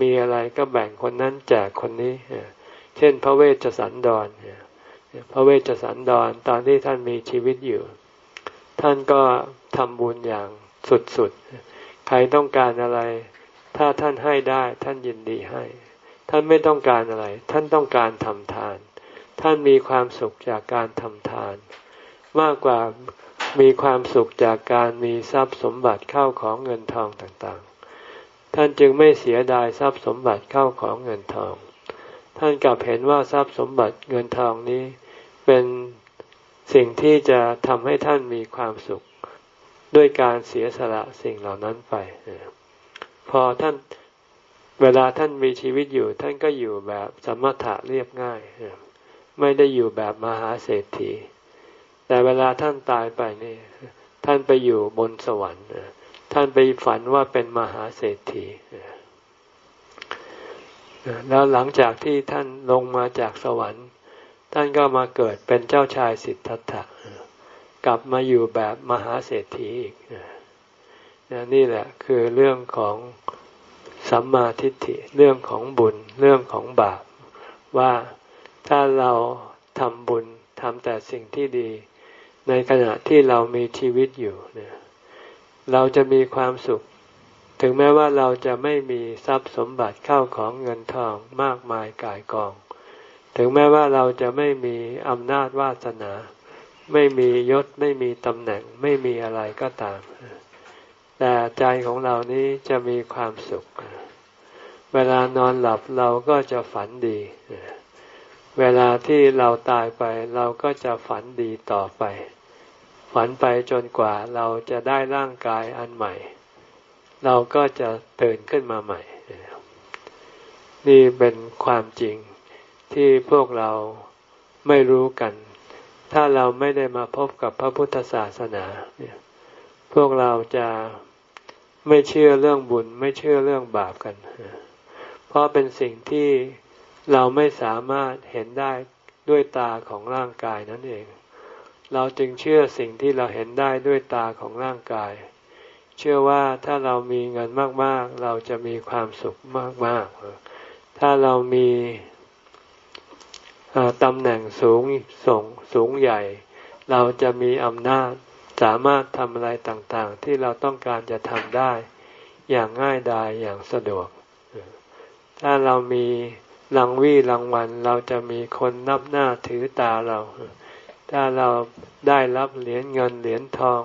มีอะไรก็แบ่งคนนั้นแจกคนนี้ เช่น พระเวชสันดรพระเวชสันดรตอนที่ท่านมีชีวิตอยู่ ท่านก็ทำบุญอย่างสุดๆ ใครต้องการอะไร ถ้าท่านให้ได้ท่านยินดีให้ ท่านไม่ต้องการอะไร ท่านต้องการทำทาน ท่านมีความสุขจากการทำทาน มากกว่ามีความสุขจากการมีทรัพย์สมบัติเข้าของเงินทองต่างๆ ท่านจึงไม่เสียดายทรัพย์สมบัติเข้าของเงินทอง ท่านกลับเห็นว่าทรัพย์สมบัติเงินทองนี้ เป็นสิ่งที่จะทำให้ท่านมีความสุข ด้วยการเสียสละสิ่งเหล่านั้นไป พอท่านเวลาท่านมีชีวิตอยู่ ท่านก็อยู่แบบสมถะเรียบง่าย ไม่ได้อยู่แบบมหาเศรษฐี แต่เวลาท่านตายไปนี่ ท่านไปอยู่บนสวรรค์ท่านไปฝันว่าเป็นมหาเศรษฐีแล้วหลังจากที่ท่านลงมาจากสวรรค์ ท่านก็มาเกิดเป็นเจ้าชายสิทธัตถะกลับมาอยู่แบบมหาเศรษฐีอีกนี่แหละคือเรื่องของสัมมาทิฏฐิเรื่องของบุญเรื่องของบาปว่า ถ้าเราทำบุญทำแต่สิ่งที่ดี ในขณะที่เรามีชีวิตอยู่เนี่ยเราจะมีความสุข ถึงแม้ว่าเราจะไม่มีทรัพย์สมบัติเข้าของเงินทองมากมายกายกอง ถึงแม้ว่าเราจะไม่มีอำนาจวาสนา ไม่มียศไม่มีตำแหน่งไม่มีอะไรก็ตาม แต่ใจของเรานี้จะมีความสุข เวลานอนหลับเราก็จะฝันดี เวลาที่เราตายไปเราก็จะฝันดีต่อไป ฝันไปจนกว่าเราจะได้ร่างกายอันใหม่ เราก็จะตื่นขึ้นมาใหม่ นี่เป็นความจริงที่พวกเราไม่รู้กัน ถ้าเราไม่ได้มาพบกับพระพุทธศาสนาพวกเราจะไม่เชื่อเรื่องบุญ ไม่เชื่อเรื่องบาปกัน เพราะเป็นสิ่งที่ เราไม่สามารถเห็นได้ด้วยตาของร่างกายนั่นเอง เราจึงเชื่อสิ่งที่เราเห็นได้ด้วยตาของร่างกาย เชื่อว่าถ้าเรามีเงินมากๆ เราจะมีความสุขมากๆ ถ้าเรามีตำแหน่งสูงส่งสูงใหญ่ เราจะมีอำนาจสามารถทำอะไรต่างๆ ที่เราต้องการจะทำได้ อย่างง่ายดายอย่างสะดวก ถ้าเรามี รางวี่รางวัลเราจะมีคนนับหน้าถือตาเรา ถ้าเราได้รับเหรียญเงินเหรียญทอง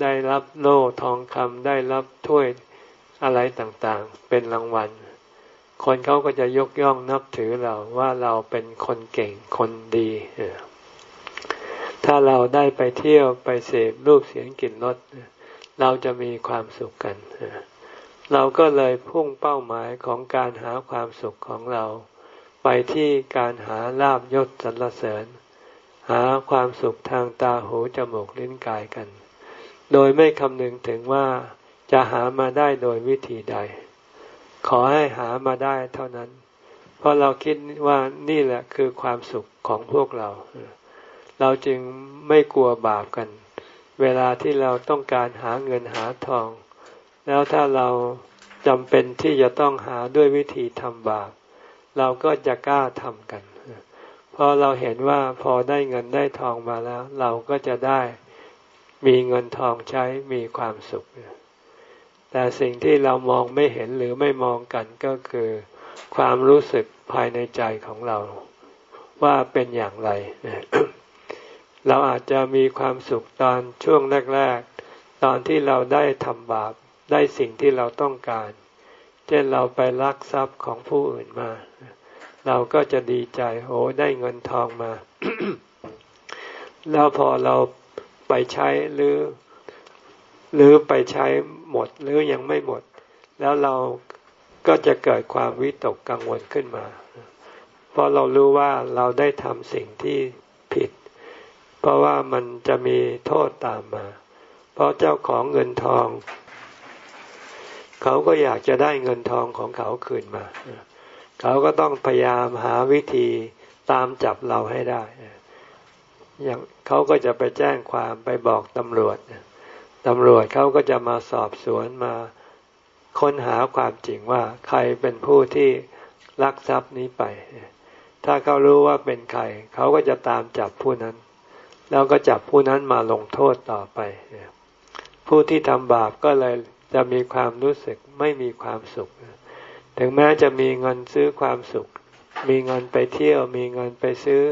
ได้รับโล่ทองคำได้รับถ้วยอะไรต่างๆ เป็นรางวัล คนเขาก็จะยกย่องนับถือเราว่าเราเป็นคนเก่งคนดี ถ้าเราได้ไปเที่ยวไปเสพรูปเสียงกลิ่นรสเราจะมีความสุขกัน เราก็เลยพุ่งเป้าหมายของการหาความสุขของเรา ไปที่การหาลาบยศสรรเสริญ หาความสุขทางตาหูจมูกลิ้นกายกัน โดยไม่คำนึงถึงว่าจะหามาได้โดยวิธีใด ขอให้หามาได้เท่านั้น เพราะเราคิดว่านี่แหละคือความสุขของพวกเรา เราจึงไม่กลัวบาปกัน เวลาที่เราต้องการหาเงินหาทอง แล้วถ้าเราจำเป็นที่จะต้องหาด้วยวิธีทำบาปเราก็จะกล้าทำกัน เพราะเราเห็นว่าพอได้เงินได้ทองมาแล้ว เราก็จะได้มีเงินทองใช้มีความสุข แต่สิ่งที่เรามองไม่เห็นหรือไม่มองกันก็คือ ความรู้สึกภายในใจของเรา ว่าเป็นอย่างไร เราอาจจะมีความสุขตอนช่วงแรก ๆ ตอนที่เราได้ทำบาป ได้สิ่งที่เราต้องการ เช่นเราไปลักทรัพย์ของผู้อื่นมา เราก็จะดีใจโอ้ได้เงินทองมา แล้วพอเราไปใช้หรือ หรือไปใช้หมดหรือยังไม่หมด แล้วเราก็จะเกิดความวิตกกังวลขึ้นมา เพราะเรารู้ว่าเราได้ทำสิ่งที่ผิด เพราะว่ามันจะมีโทษตามมา เพราะเจ้าของเงินทอง เขาก็อยากจะได้เงินทองของเขาคืนมา เขาก็ต้องพยายามหาวิธีตามจับเราให้ได้อย่างเขาก็จะไปแจ้งความไปบอกตำรวจตำรวจเขาก็จะมาสอบสวนมาค้นหาความจริงว่าใครเป็นผู้ที่ลักทรัพย์นี้ไป ถ้าเขารู้ว่าเป็นใคร เขาก็จะตามจับผู้นั้น แล้วก็จับผู้นั้นมาลงโทษต่อไป ผู้ที่ทำบาปก็เลย จะมีความรู้สึกไม่มีความสุข ถึงแม้จะมีเงินซื้อความสุข มีเงินไปเที่ยว มีเงินไปซื้อ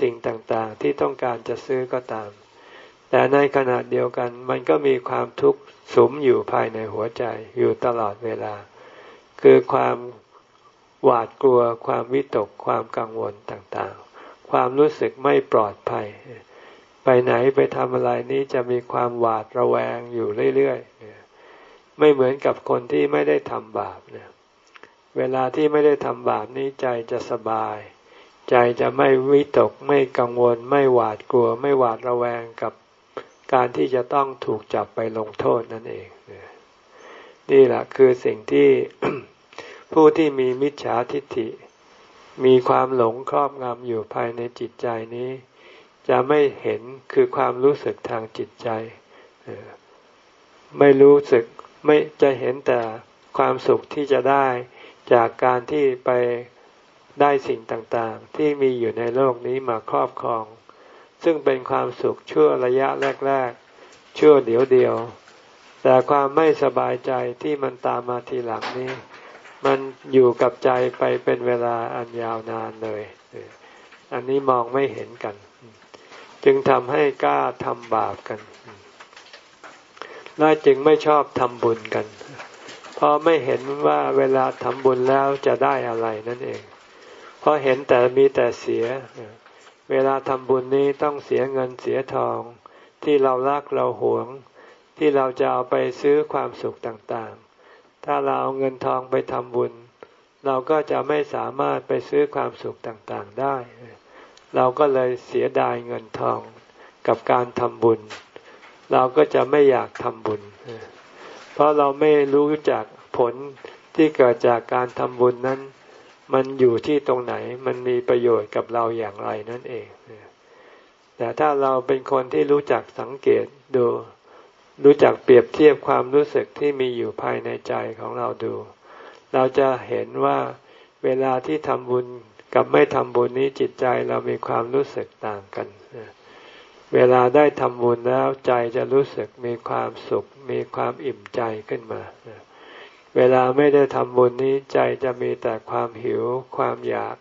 สิ่งต่างๆ ที่ต้องการจะซื้อก็ตาม แต่ในขณะเดียวกันมันก็มีความทุกข์สมอยู่ภายในหัวใจอยู่ตลอดเวลา คือความหวาดกลัว ความวิตก ความกังวลต่างๆ ความรู้สึกไม่ปลอดภัย ไปไหนไปทำอะไรนี้จะมีความหวาดระแวงอยู่เรื่อย ๆ ไม่เหมือนกับคนที่ไม่ได้ทำบาปเนี่ยเวลาที่ไม่ได้ทำบาปนี้ใจจะสบาย ใจจะไม่วิตกไม่กังวล ไม่หวาดกลัว ไม่หวาดระแวงกับการที่จะต้องถูกจับไปลงโทษนั่นเองนี่แหละคือสิ่งที่ผู้ที่มีมิจฉาทิฏฐิ มีความหลงครอบงำอยู่ภายในจิตใจนี้ จะไม่เห็นคือความรู้สึกทางจิตใจ ไม่รู้สึก ไม่จะเห็นแต่ความสุขที่จะได้จากการที่ไปได้สิ่งต่างๆ ที่มีอยู่ในโลกนี้มาครอบครอง ซึ่งเป็นความสุขชั่วระยะแรกๆชั่วเดียวเดียว แต่ความไม่สบายใจที่มันตามมาทีหลังนี้ มันอยู่กับใจไปเป็นเวลาอันยาวนานเลย อันนี้มองไม่เห็นกัน จึงทำให้กล้าทำบาปกัน และจึงไม่ชอบทำบุญกัน เพราะไม่เห็นว่าเวลาทำบุญแล้วจะได้อะไรนั่นเอง เพราะเห็นแต่มีแต่เสีย เวลาทำบุญนี้ต้องเสียเงินเสียทอง ที่เรารักเราหวง ที่เราจะเอาไปซื้อความสุขต่างๆ ถ้าเราเอาเงินทองไปทำบุญ เราก็จะไม่สามารถไปซื้อความสุขต่างๆได้ เราก็เลยเสียดายเงินทองกับการทำบุญ เราก็จะไม่อยากทำบุญ เพราะเราไม่รู้จักผลที่เกิดจากการทำบุญนั้น มันอยู่ที่ตรงไหนมันมีประโยชน์กับเราอย่างไรนั่นเองแต่ถ้าเราเป็นคนที่รู้จักสังเกตดู รู้จักเปรียบเทียบความรู้สึกที่มีอยู่ภายในใจของเราดู เราจะเห็นว่าเวลาที่ทำบุญกับไม่ทำบุญนี้จิตใจเรามีความรู้สึกต่างกัน เวลาได้ทำบุญแล้วใจจะรู้สึกมีความสุข มีความอิ่มใจขึ้นมา เวลาไม่ได้ทำบุญนี้ใจจะมีแต่ความหิว ความอยาก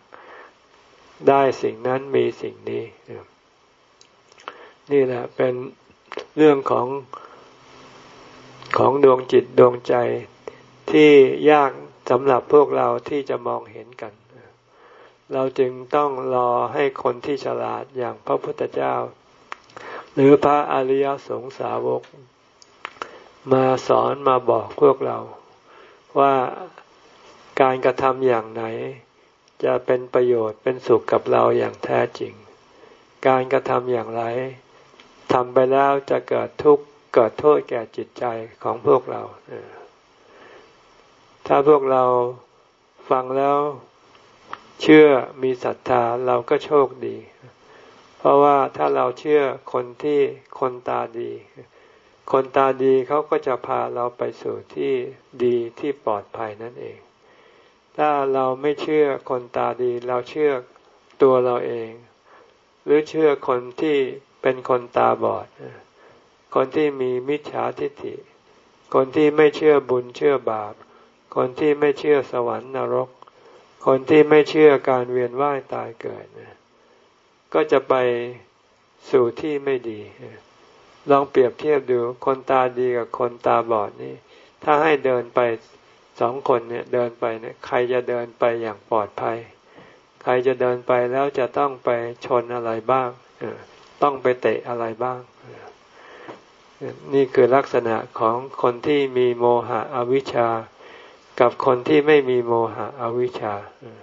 ได้สิ่งนั้นมีสิ่งนี้ นี่แหละเป็นเรื่องของของดวงจิตดวงใจที่ยากสำหรับพวกเราที่จะมองเห็นกัน เราจึงต้องรอให้คนที่ฉลาดอย่างพระพุทธเจ้า หรือพระอริยสงสาวก มาสอนมาบอกพวกเรา ว่าการกระทำอย่างไหน จะเป็นประโยชน์เป็นสุขกับเราอย่างแท้จริง การกระทำอย่างไรทำไปแล้วจะเกิดทุกข์เกิดโทษแก่จิตใจของพวกเรา ถ้าพวกเราฟังแล้วเชื่อมีศรัทธาเราก็โชคดี เพราะว่าถ้าเราเชื่อคนที่คนตาดี คนตาดีเขาก็จะพาเราไปสู่ที่ดีที่ปลอดภัยนั่นเอง ถ้าเราไม่เชื่อคนตาดี เราเชื่อตัวเราเอง หรือเชื่อคนที่เป็นคนตาบอด คนที่มีมิจฉาทิฏฐิ คนที่ไม่เชื่อบุญเชื่อบาป คนที่ไม่เชื่อสวรรค์นรก คนที่ไม่เชื่อการเวียนว่ายตายเกิด ก็จะไปสู่ที่ไม่ดี ลองเปรียบเทียบดูคนตาดีกับคนตาบอดนี่ ถ้าให้เดินไปสองคนเนี่ยเดินไปเนี่ยใครจะเดินไปอย่างปลอดภัย ใครจะเดินไปแล้วจะต้องไปชนอะไรบ้าง ต้องไปเตะอะไรบ้าง นี่คือลักษณะของคนที่มีโมหะอวิชชา กับคนที่ไม่มีโมหะอวิชชาพ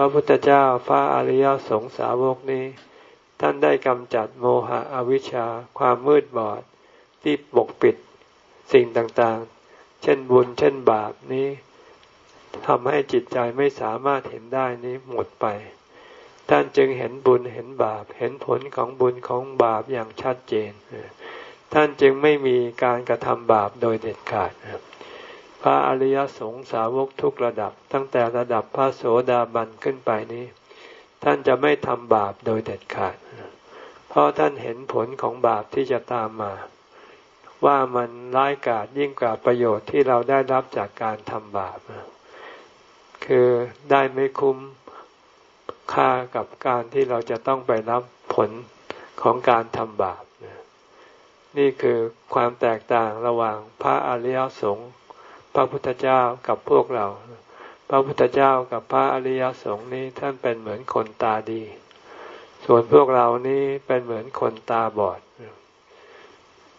ระพุทธเจ้าพระอริยสงสาวกนี้ ท่านได้กำจัดโมหะอวิชชาความมืดบอดที่ปกปิดสิ่งต่างๆ เช่นบุญเช่นบาปนี้ทำให้จิตใจไม่สามารถเห็นได้นี้หมดไป ท่านจึงเห็นบุญเห็นบาป เห็นผลของบุญของบาปอย่างชัดเจน ท่านจึงไม่มีการกระทำบาปโดยเด็ดขาด พระอริยสงสาวกทุกระดับ ตั้งแต่ระดับพระโสดาบันขึ้นไปนี้ ท่านจะไม่ทำบาปโดยเด็ดขาด เพราะท่านเห็นผลของบาปที่จะตามมา ว่ามันร้ายกาจยิ่งกว่าประโยชน์ที่เราได้รับจากการทำบาป คือได้ไม่คุ้มค่ากับการที่เราจะต้องไปรับผลของการทำบาป นี่คือความแตกต่างระหว่างพระอริยสงฆ์ พระพุทธเจ้ากับพวกเรา พระพุทธเจ้ากับพระอริยสงฆ์นี้ท่านเป็นเหมือนคนตาดี ส่วนพวกเรานี้เป็นเหมือนคนตาบอด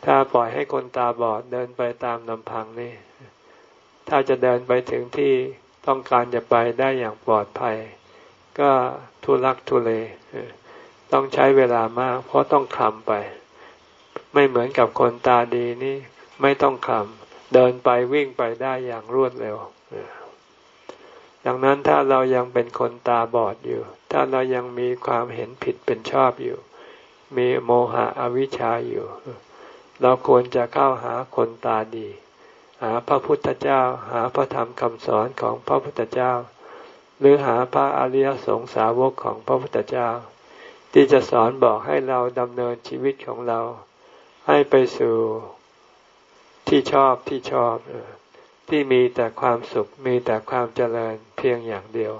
ถ้าปล่อยให้คนตาบอดเดินไปตามลำพังนี่ ถ้าจะเดินไปถึงที่ต้องการจะไปได้อย่างปลอดภัย ก็ทุลักทุเล ต้องใช้เวลามาก เพราะต้องคลำไป ไม่เหมือนกับคนตาดีนี่ไม่ต้องคลำ เดินไปวิ่งไปได้อย่างรวดเร็วดังนั้นถ้าเรายังเป็นคนตาบอดอยู่ ถ้าเรายังมีความเห็นผิดเป็นชอบอยู่ มีโมหะอวิชชาอยู่ เราควรจะเข้าหาคนตาดี หาพระพุทธเจ้า หาพระธรรมคำสอนของพระพุทธเจ้า หรือหาพระอริยสงสาวกของพระพุทธเจ้า ที่จะสอนบอกให้เราดำเนินชีวิตของเรา ให้ไปสู่ ที่ชอบที่ชอบที่มีแต่ความสุขมีแต่ความเจริญเพียงอย่างเดียว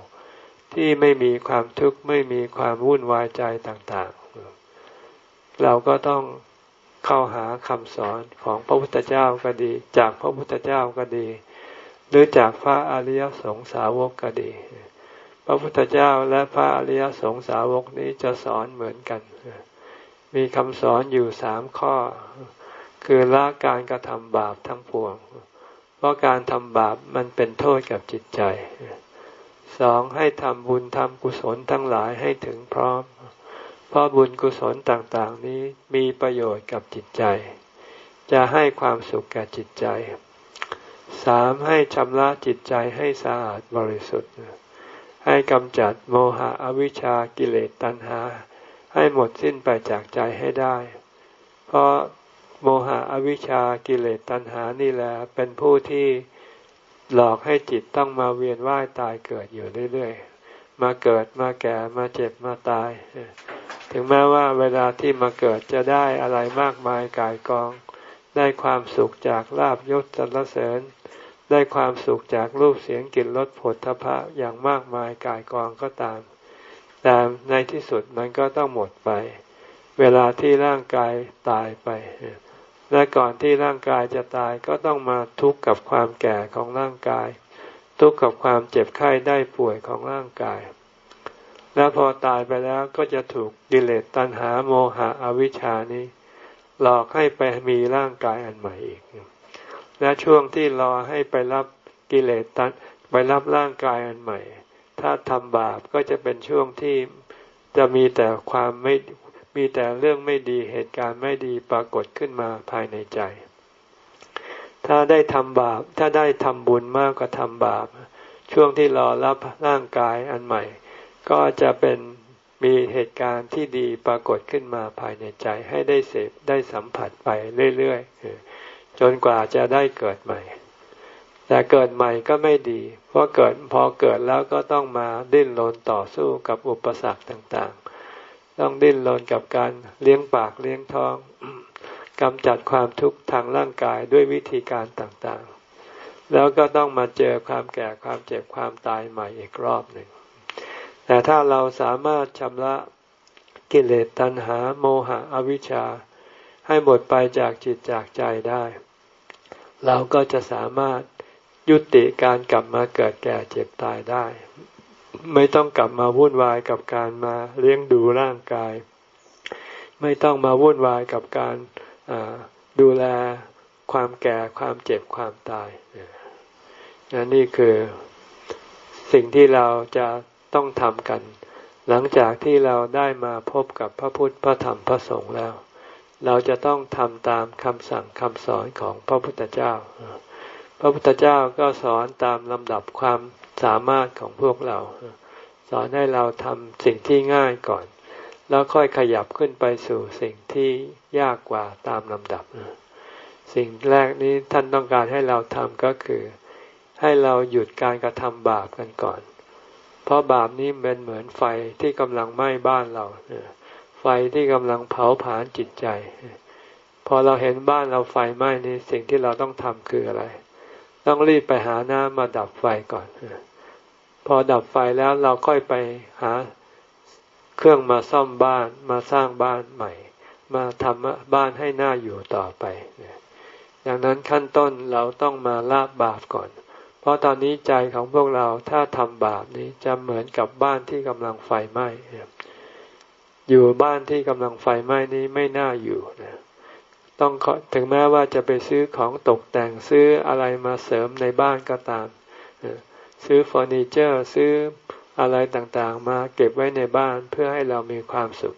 ที่ไม่มีความทุกข์ไม่มีความวุ่นวายใจต่างๆ เราก็ต้องเข้าหาคำสอนของพระพุทธเจ้าก็ดี จากพระพุทธเจ้าก็ดี หรือจากพระอริยสงสาวกก็ดี พระพุทธเจ้าและพระอริยสงสาวกนี้จะสอนเหมือนกัน มีคำสอนอยู่สามข้อ คือละการกระทำบาปทั้งปวง เพราะการทำบาปมันเป็นโทษกับจิตใจสองให้ทำบุญทำกุศลทั้งหลายให้ถึงพร้อม เพราะบุญกุศลต่างๆ นี้มีประโยชน์กับจิตใจ จะให้ความสุขแก่จิตใจสามให้ชำระจิตใจให้สะอาดบริสุทธิ์ ให้กำจัดโมหะอวิชชากิเลสตัณหา ให้หมดสิ้นไปจากใจให้ได้ เพราะ โมหะอวิชชากิเลสตัณหานี่แหละเป็นผู้ที่หลอกให้จิตต้องมาเวียนว่ายตายเกิดอยู่เรื่อยๆ มาเกิดมาแก่มาเจ็บมาตาย ถึงแม้ว่าเวลาที่มาเกิดจะได้อะไรมากมายกายกอง ได้ความสุขจากลาบยศสรรเสริญ ได้ความสุขจากรูปเสียงกลิ่นรสผลทพะอย่างมากมายกายกองก็ตาม แต่ในที่สุดมันก็ต้องหมดไป เวลาที่ร่างกายตายไป และก่อนที่ร่างกายจะตายก็ต้องมาทุกข์กับความแก่ของร่างกาย ทุกข์กับความเจ็บไข้ได้ป่วยของร่างกาย แล้วพอตายไปแล้วก็จะถูกกิเลสตัณหาโมหะอวิชชานี้ หลอกให้ไปมีร่างกายอันใหม่อีก และช่วงที่รอให้ไปรับกิเลสตันไปรับร่างกายอันใหม่ ถ้าทำบาปก็จะเป็นช่วงที่จะมีแต่ความไม่ มีแต่เรื่องไม่ดีเหตุการณ์ไม่ดีปรากฏขึ้นมาภายในใจ ถ้าได้ทำบาป ถ้าได้ทำบุญมากกว่าทำบาป ช่วงที่รอรับร่างกายอันใหม่ ก็จะเป็นมีเหตุการณ์ที่ดีปรากฏขึ้นมาภายในใจ ให้ได้เสพได้สัมผัสไปเรื่อยๆจนกว่าจะได้เกิดใหม่ แต่เกิดใหม่ก็ไม่ดี เพราะเกิดพอเกิดแล้วก็ต้องมาดิ้นรนต่อสู้กับอุปสรรคต่างๆ ต้องดิ้นรนกับการเลี้ยงปากเลี้ยงท้องกำจัดความทุกข์ทางร่างกายด้วยวิธีการต่างๆ แล้วก็ต้องมาเจอความแก่ความเจ็บความตายใหม่อีกรอบหนึ่ง แต่ถ้าเราสามารถชำระกิเลสตัณหาโมหะอวิชชา ให้หมดไปจากจิตจากใจได้ เราก็จะสามารถยุติการกลับมาเกิดแก่เจ็บตายได้ ไม่ต้องกลับมาวุ่นวายกับการมาเลี้ยงดูร่างกาย ไม่ต้องมาวุ่นวายกับการดูแลความแก่ความเจ็บความตายนี่คือสิ่งที่เราจะต้องทำกัน หลังจากที่เราได้มาพบกับพระพุทธพระธรรมพระสงฆ์แล้ว เราจะต้องทำตามคำสั่งคำสอนของพระพุทธเจ้า พระพุทธเจ้าก็สอนตามลำดับความสามารถของพวกเรา สอนให้เราทำสิ่งที่ง่ายก่อน แล้วค่อยขยับขึ้นไปสู่สิ่งที่ยากกว่าตามลำดับ สิ่งแรกนี้ท่านต้องการให้เราทำก็คือ ให้เราหยุดการกระทำบาปกันก่อน เพราะบาปนี้เป็นเหมือนไฟที่กำลังไหม้บ้านเราไฟที่กำลังเผาผลาญจิตใจ พอเราเห็นบ้านเราไฟไหม้นี่สิ่งที่เราต้องทำคืออะไร ต้องรีบไปหาน้ำมาดับไฟก่อน พอดับไฟแล้วเราค่อยไปหาเครื่องมาซ่อมบ้านมาสร้างบ้านใหม่ มาทำบ้านให้หน่าอยู่ต่อไปดังนั้นขั้นต้นเราต้องมาละบาปก่อน เพราะตอนนี้ใจของพวกเราถ้าทำบาปนี้จะเหมือนกับบ้านที่กำลังไฟไหม้อยู่บ้านที่กำลังไฟไหม้นี้ไม่น่าอยู่นะ ต้องถึงแม้ว่าจะไปซื้อของตกแต่งซื้ออะไรมาเสริมในบ้านก็ตาม ซื้อเฟอร์นิเจอร์ซื้ออะไรต่างๆ มาเก็บไว้ในบ้านเพื่อให้เรามีความสุข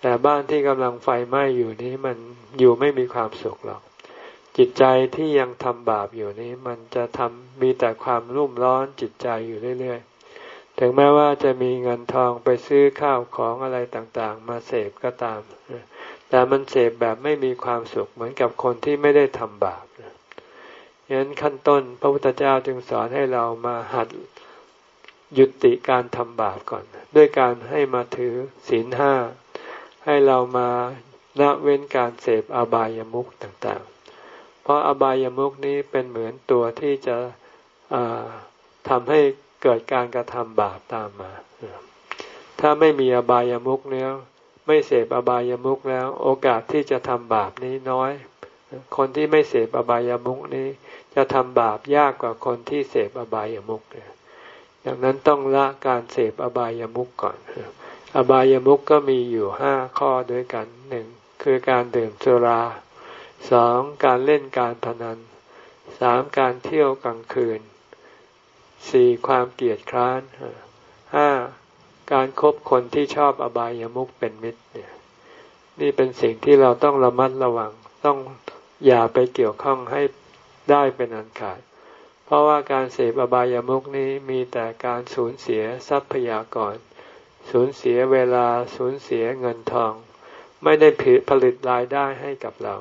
แต่บ้านที่กำลังไฟไหม้อยู่นี้มันอยู่ไม่มีความสุขหรอก จิตใจที่ยังทำบาปอยู่นี้ มันจะทำมีแต่ความรุ่มร้อนจิตใจอยู่เรื่อยๆ ถึงแม้ว่าจะมีเงินทองไปซื้อข้าวของอะไรต่างๆ มาเสพก็ตาม แต่มันเสพแบบไม่มีความสุขเหมือนกับคนที่ไม่ได้ทำบาปฉะนั้นขั้นต้นพระพุทธเจ้าจึงสอนให้เรามาหัดยุติการทำบาปก่อน ด้วยการให้มาถือศีลห้าให้เรามาละเว้นการเสพอบายามุขต่างๆ เพราะอบายามุกนี้เป็นเหมือนตัวที่จะทำให้เกิดการกระทำบาปตามมา ถ้าไม่มีอบายามุกแล้ว ไม่เสพอบายามุกแล้ว โอกาสที่จะทำบาปนี้น้อย คนที่ไม่เสพอบายามุกนี้ จะทำบาปยากกว่าคนที่เสพอบายามุกดังนั้นต้องละการเสพอบายามุกก่อน อบายามุกก็มีอยู่ห้าข้อด้วยกันหนึ่งคือการดื่มสุราสองการเล่นการพนันสามการเที่ยวกลางคืนสี่ความเกลียดคร้านห้า การครบคนที่ชอบอบายามุขเป็นมิตรเนี่ยนี่เป็นสิ่งที่เราต้องระมัดระวัง ต้องอย่าไปเกี่ยวข้องให้ได้เป็นอันขาด เพราะว่าการเสพอบายามุขนี้มีแต่การสูญเสียทรัพยากร สูญเสียเวลาสูญเสียเงินทอง ไม่ได้ผลิตรายได้ให้กับเรา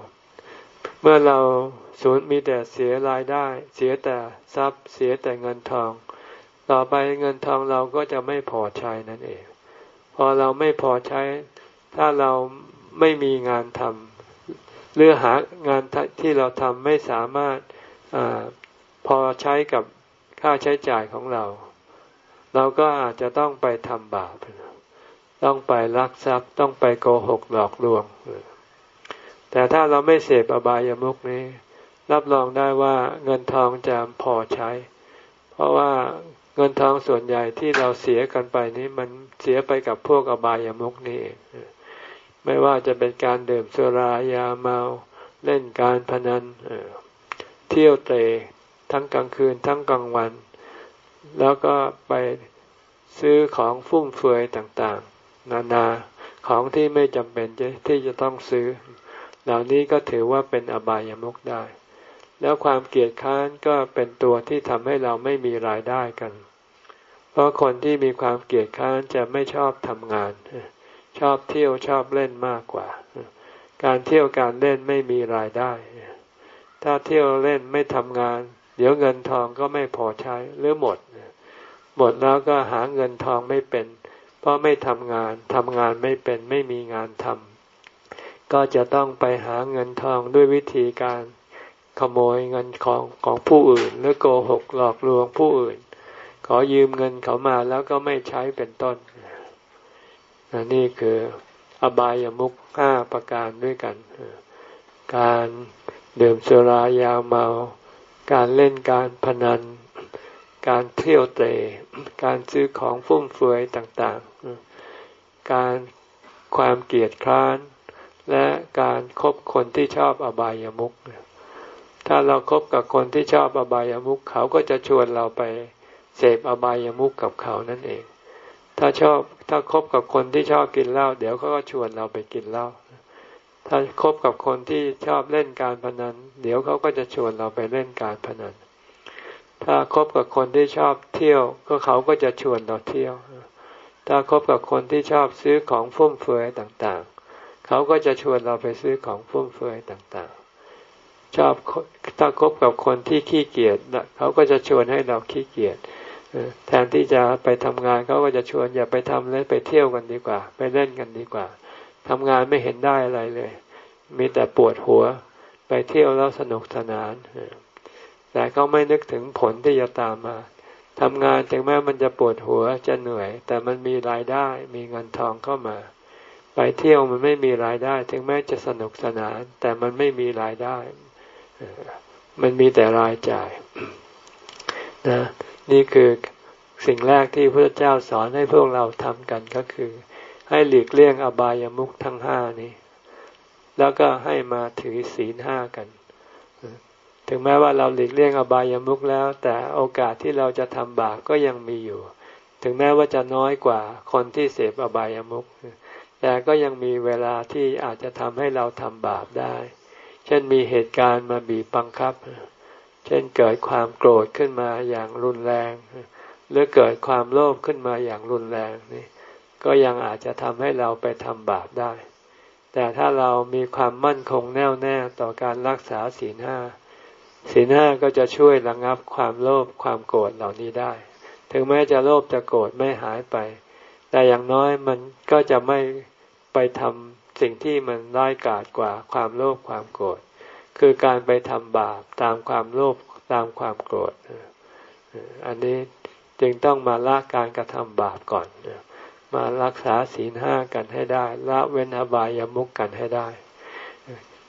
เมื่อเราสูญมีแต่เสียรายได้ เสียแต่ทรัพย์ เสียแต่เงินทอง ต่อไปเงินทองเราก็จะไม่พอใช้นั่นเอง พอเราไม่พอใช้ ถ้าเราไม่มีงานทำหรือหางานที่เราทำไม่สามารถอพอใช้กับค่าใช้จ่ายของเรา เราก็อาจจะต้องไปทำบาปต้องไปลักทรัพย์ต้องไปโกหกหลอกลวง แต่ถ้าเราไม่เสพอบายามุกนี้ รับรองได้ว่าเงินทองจะพอใช้ เพราะว่า เงินทองส่วนใหญ่ที่เราเสียกันไปนี้มันเสียไปกับพวกอบายามุกนี่เองไม่ว่าจะเป็นการดื่มสุรายาเมาเล่นการพนันเที่ยวเตะทั้งกลางคืนทั้งกลางวัน แล้วก็ไปซื้อของฟุ่มเฟือยต่างๆ นานาของที่ไม่จำเป็นที่จะต้องซื้อ เหล่านี้ก็ถือว่าเป็นอบายามุกได้ แล้วความเกลียดค้านก็เป็นตัวที่ทำให้เราไม่มีรายได้กัน เพราะคนที่มีความเกลียดค้านจะไม่ชอบทำงาน ชอบเที่ยวชอบเล่นมากกว่า การเที่ยวการเล่นไม่มีรายได้ ถ้าเที่ยวเล่นไม่ทำงาน เดี๋ยวเงินทองก็ไม่พอใช้หรือหมด หมดแล้วก็หาเงินทองไม่เป็น เพราะไม่ทำงานทำงานไม่เป็นไม่มีงานทำก็จะต้องไปหาเงินทองด้วยวิธีการขโมยเงินของของผู้อื่น หรือโกหกหลอกลวงผู้อื่น ขอยืมเงินเขามาแล้วก็ไม่ใช้เป็นต้นนนี่คืออบายามุขห้าประการด้วยกัน การดื่มสุรายาเมา การเล่นการพนัน การเที่ยวเตะการซื้อของฟุ่มเฟือยต่างๆ การความเกียดคร้าน และการครบคนที่ชอบอบายามุขถ้าเราครบกับคนที่ชอบอบายามุขเขาก็จะชวนเราไป เสพอบายามุขกับเขานั่นเอง ถ้าชอบถ้าคบกับคนที่ชอบกินเหล้าเดี๋ยวเขาก็ชวนเราไปกินเหล้าถ้าคบกับคนที่ชอบเล่นการพนัน เดี๋ยวเขาก็จะชวนเราไปเล่นการพนัน ถ้าคบกับคนที่ชอบเที่ยว ก็เขาก็จะชวนเราเที่ยว ถ้าคบกับคนที่ชอบซื้อของฟุ่มเฟือยต่างๆ เขาก็จะชวนเราไปซื้อของฟุ่มเฟือยต่างๆ ชอบถ้าคบกับคนที่ขี้เกียจเขาก็จะชวนให้เราขี้เกียจ แทนที่จะไปทำงานเขาก็จะชวนอย่าไปทำเลยไปเที่ยวกันดีกว่า ไปเล่นกันดีกว่าทำงานไม่เห็นได้อะไรเลย มีแต่ปวดหัว ไปเที่ยวแล้วสนุกสนาน แต่เขาไม่นึกถึงผลที่จะตามมาทำงานถึงแม้มันจะปวดหัวจะเหนื่อย แต่มันมีรายได้มีเงินทองเข้ามา ไปเที่ยวมันไม่มีรายได้ ถึงแม้จะสนุกสนาน แต่มันไม่มีรายได้ มันมีแต่รายจ่ายนะ นี่คือสิ่งแรกที่พระเจ้าสอนให้พวกเราทำกันก็คือ ให้หลีกเลี่ยงอบายามุขทั้งห้านี้ แล้วก็ให้มาถือศีลห้ากัน ถึงแม้ว่าเราหลีกเลี่ยงอบายามุขแล้ว แต่โอกาสที่เราจะทำบาปก็ยังมีอยู่ ถึงแม้ว่าจะน้อยกว่าคนที่เสพอบายามุขแต่ก็ยังมีเวลาที่อาจจะทำให้เราทำบาปได้ เช่นมีเหตุการณ์มาบีบบังคับ ช่นเกิดความโกรธขึ้นมาอย่างรุนแรง หรือเกิดความโลภขึ้นมาอย่างรุนแรงนี่ก็ยังอาจจะทำให้เราไปทำบาปได้ แต่ถ้าเรามีความมั่นคงแน่วแน่ต่อการรักษาศีลห้าศีลห้าก็จะช่วยระงับความโลภความโกรธเหล่านี้ได้ ถึงแม้จะโลภจะโกรธไม่หายไป แต่อย่างน้อยมันก็จะไม่ไปทำสิ่งที่มันร้ายกาจกว่าความโลภความโกรธ คือการไปทำบาปตามความโลภตามความโกรธ อันนี้จึงต้องมาละการกระทำบาปก่อน มารักษาศีลห้ากันให้ได้ ละเว้นอบายามุกกันให้ได้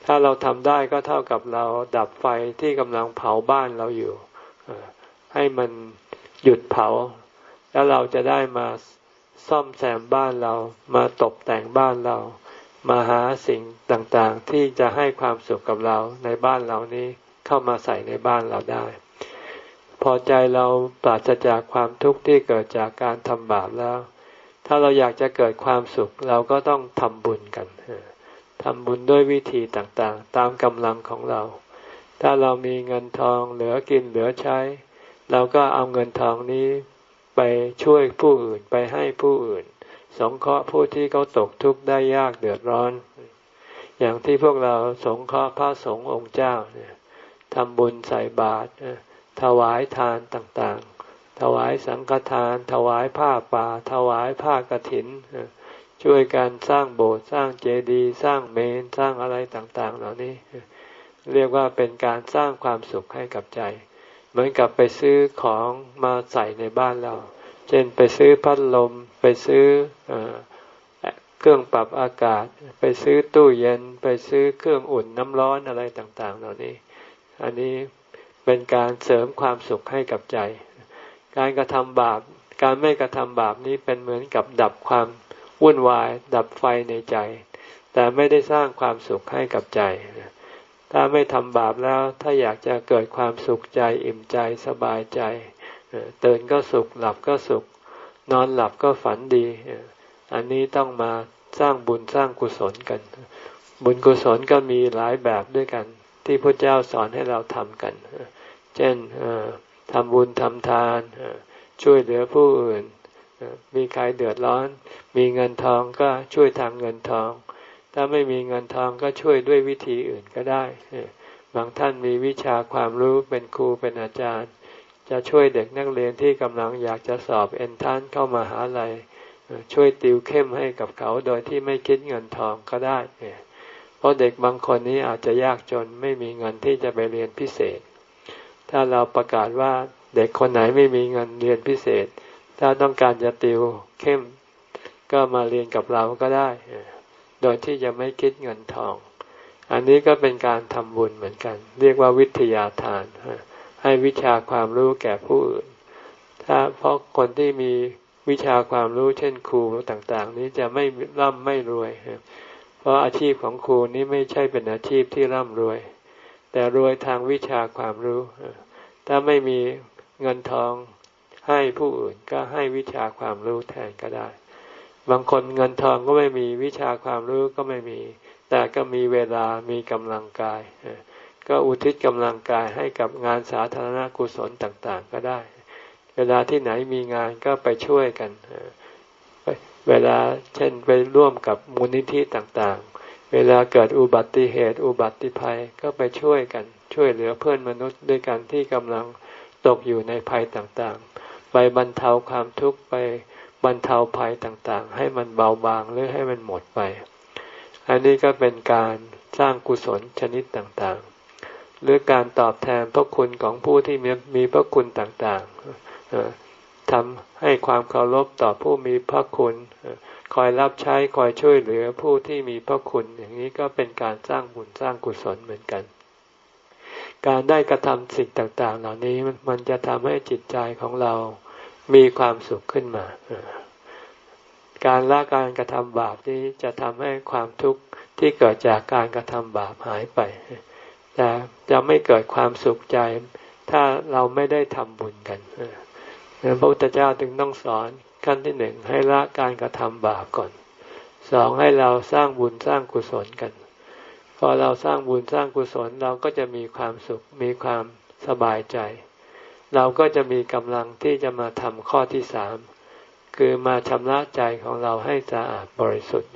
ถ้าเราทำได้ก็เท่ากับเราดับไฟที่กำลังเผาบ้านเราอยู่ ให้มันหยุดเผา แล้วเราจะได้มาซ่อมแซมบ้านเรา มาตกแต่งบ้านเรา มาหาสิ่งต่างๆ ที่จะให้ความสุขกับเราในบ้านเรานี้เข้ามาใส่ในบ้านเราได้ พอใจเราปราศจากความทุกข์ที่เกิดจากการทำบาปแล้ว ถ้าเราอยากจะเกิดความสุขเราก็ต้องทำบุญกันทำบุญด้วยวิธีต่างๆ ตามกำลังของเรา ถ้าเรามีเงินทองเหลือกินเหลือใช้ เราก็เอาเงินทองนี้ไปช่วยผู้อื่นไปให้ผู้อื่น สงเคราะห์ผู้ที่เขาตกทุกข์ได้ยากเดือดร้อน อย่างที่พวกเราสงเคราะห์พระสงฆ์องค์เจ้าเนี่ยทำบุญใส่บาตรถวายทานต่างๆ ถวายสังฆทาน ถวายผ้าป่า ถวายผ้ากรถิน ช่วยกันสร้างโบสถ์สร้างเจดีย์สร้างเมนสร้างอะไรต่างๆ เหล่านี้ เรียกว่าเป็นการสร้างความสุขให้กับใจ เหมือนกับไปซื้อของมาใส่ในบ้านเรา เช่นไปซื้อพัดลม ไปซื้อเครื่องปรับอากาศ ไปซื้อตู้เย็น ไปซื้อเครื่องอุ่นน้ำร้อนอะไรต่าง ๆ เหล่านี้ อันนี้เป็นการเสริมความสุขให้กับใจ การกระทำบาป การไม่กระทำบาปนี้เป็นเหมือนกับดับความวุ่นวาย ดับไฟในใจ แต่ไม่ได้สร้างความสุขให้กับใจ ถ้าไม่ทำบาปแล้วถ้าอยากจะเกิดความสุขใจ อิ่มใจสบายใจเตือนก็สุขหลับก็สุข นอนหลับก็ฝันดี อันนี้ต้องมาสร้างบุญสร้างกุศลกัน บุญกุศลก็มีหลายแบบด้วยกัน ที่พระเจ้าสอนให้เราทำกัน เช่นทำบุญทำทานช่วยเหลือผู้อื่น มีใครเดือดร้อน มีเงินทองก็ช่วยทางเงินทอง ถ้าไม่มีเงินทองก็ช่วยด้วยวิธีอื่นก็ได้ บางท่านมีวิชาความรู้เป็นครูเป็นอาจารย์ จะช่วยเด็กนักเรียนที่กำลังอยากจะสอบเอนทานเข้ามาหาลัยช่วยติวเข้มให้กับเขาโดยที่ไม่คิดเงินทองก็ได้เพราะเด็กบางคนนี้อาจจะยากจนไม่มีเงินที่จะไปเรียนพิเศษ ถ้าเราประกาศว่าเด็กคนไหนไม่มีเงินเรียนพิเศษ ถ้าต้องการจะติวเข้ม ก็มาเรียนกับเราก็ได้ โดยที่จะไม่คิดเงินทอง อันนี้ก็เป็นการทำบุญเหมือนกัน เรียกว่าวิทยาทาน ให้วิชาความรู้แก่ผู้อื่น ถ้าเพราะคนที่มีวิชาความรู้เช่นครูต่างๆ นี้จะไม่ร่ำไม่รวย เพราะอาชีพของครูนี้ไม่ใช่เป็นอาชีพที่ร่ำรวย แต่รวยทางวิชาความรู้ ถ้าไม่มีเงินทองให้ผู้อื่นก็ให้วิชาความรู้แทนก็ได้ บางคนเงินทองก็ไม่มีวิชาความรู้ก็ไม่มี แต่ก็มีเวลามีกำลังกาย ก็อุทิศกำลังกายให้กับงานสาธารณกุศลต่างๆ ก็ได้ เวลาที่ไหนมีงานก็ไปช่วยกัน เวลาเช่นไปร่วมกับมูลนิธิต่างๆ เวลาเกิดอุบัติเหตุ อุบัติภัยก็ไปช่วยกัน ช่วยเหลือเพื่อนมนุษย์ด้วยกันที่กำลังตกอยู่ในภัยต่างๆ ไปบรรเทาความทุกข์ไปบรรเทาภัยต่างๆ ให้มันเบาบางหรือให้มันหมดไป อันนี้ก็เป็นการสร้างกุศลชนิดต่างๆ หรือการตอบแทนพระคุณของผู้ที่มีมีพระคุณต่างๆทำให้ความเคารพต่อผู้มีพระคุณคอยรับใช้คอยช่วยเหลือผู้ที่มีพระคุณ อย่างนี้ก็เป็นการสร้างบุญสร้างกุศลเหมือนกัน การได้กระทำสิ่งต่าง ๆ เหล่านี้มันจะทำให้จิตใจของเรามีความสุขขึ้นมาการละการกระทำบาปนี้จะทำให้ความทุกข์ที่เกิดจากการกระทำบาปหายไป แต่จะไม่เกิดความสุขใจ ถ้าเราไม่ได้ทำบุญกันพระพุทธเจ้าจึงต้องสอนขั้นที่หนึ่งให้ละการกระทำบาปก่อนสองให้เราสร้างบุญสร้างกุศลกัน พอเราสร้างบุญสร้างกุศลเราก็จะมีความสุข มีความสบายใจ เราก็จะมีกำลังที่จะมาทำข้อที่สามคือมาชำระใจของเราให้สะอาดบริสุทธิ์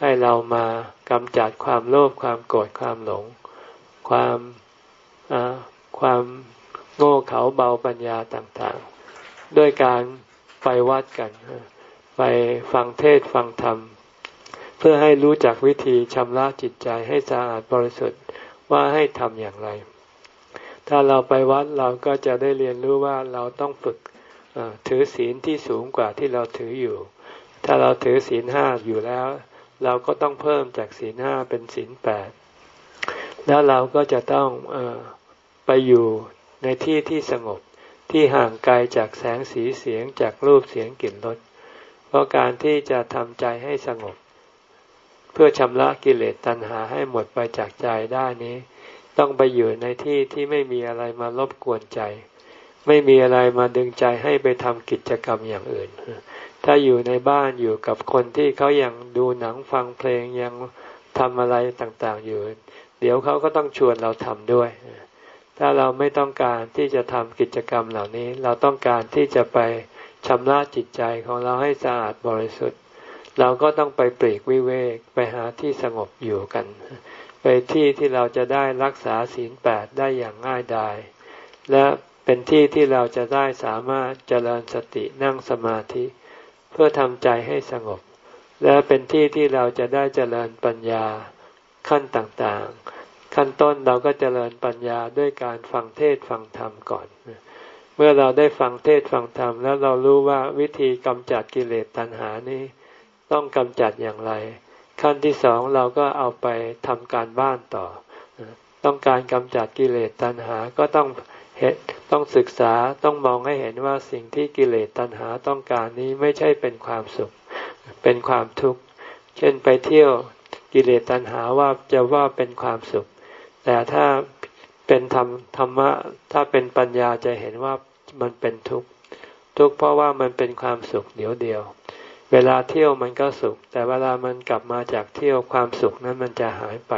ให้เรามากำจัดความโลภความโกรธความหลง ความความโง่เขลาเบาปัญญาต่างๆ ด้วยการไปวัดกัน ไปฟังเทศฟังธรรม เพื่อให้รู้จักวิธีชำระจิตใจให้สะอาดบริสุทธิ์ว่าให้ทำอย่างไร ถ้าเราไปวัดเราก็จะได้เรียนรู้ว่าเราต้องฝึกถือศีลที่สูงกว่าที่เราถืออยู่ ถ้าเราถือศีลห้าอยู่แล้ว เราก็ต้องเพิ่มจากศีลห้าเป็นศีลแปด แล้วเราก็จะต้องอไปอยู่ในที่ที่สงบที่ห่างไกลจากแสงสีเสียงจากรูปเสียงกลิ่นรสเพราะการที่จะทำใจให้สงบ เพื่อชำระกิเลสตัณหาให้หมดไปจากใจได้นี้ ต้องไปอยู่ในที่ที่ไม่มีอะไรมารบกวนใจ ไม่มีอะไรมาดึงใจให้ไปทำกิจกรรมอย่างอื่น ถ้าอยู่ในบ้านอยู่กับคนที่เขายังดูหนังฟังเพลงยังทำอะไรต่างๆอยู่ เดี๋ยวเขาก็ต้องชวนเราทำด้วย ถ้าเราไม่ต้องการที่จะทำกิจกรรมเหล่านี้ เราต้องการที่จะไปชำระจิตใจของเราให้สะอาดบริสุทธิ์ เราก็ต้องไปปลีกวิเวกไปหาที่สงบอยู่กัน ไปที่ที่เราจะได้รักษาศีลแปดได้อย่างง่ายดาย และเป็นที่ที่เราจะได้สามารถเจริญสตินั่งสมาธิ เพื่อทำใจให้สงบ และเป็นที่ที่เราจะได้เจริญปัญญา ขั้นต่างๆ ขั้นต้นเราก็เจริญปัญญาด้วยการฟังเทศฟังธรรมก่อน เมื่อเราได้ฟังเทศฟังธรรมแล้วเรารู้ว่าวิธีกำจัดกิเลสตัณหานี้ ต้องกำจัดอย่างไร ขั้นที่สองเราก็เอาไปทำการบ้านต่อ ต้องการกำจัดกิเลสตัณหาก็ต้องเห็นต้องศึกษาต้องมองให้เห็นว่าสิ่งที่กิเลสตัณหาต้องการนี้ไม่ใช่เป็นความสุข เป็นความทุกข์ เช่นไปเที่ยว กิเลสตัณหาว่าจะว่าเป็นความสุข แต่ถ้าเป็นธรรมธรรมะถ้าเป็นปัญญาจะเห็นว่ามันเป็นทุกข์ทุกข์เพราะว่ามันเป็นความสุขเดียวเดียว เวลาเที่ยวมันก็สุข แต่เวลามันกลับมาจากเที่ยวความสุขนั้นมันจะหายไป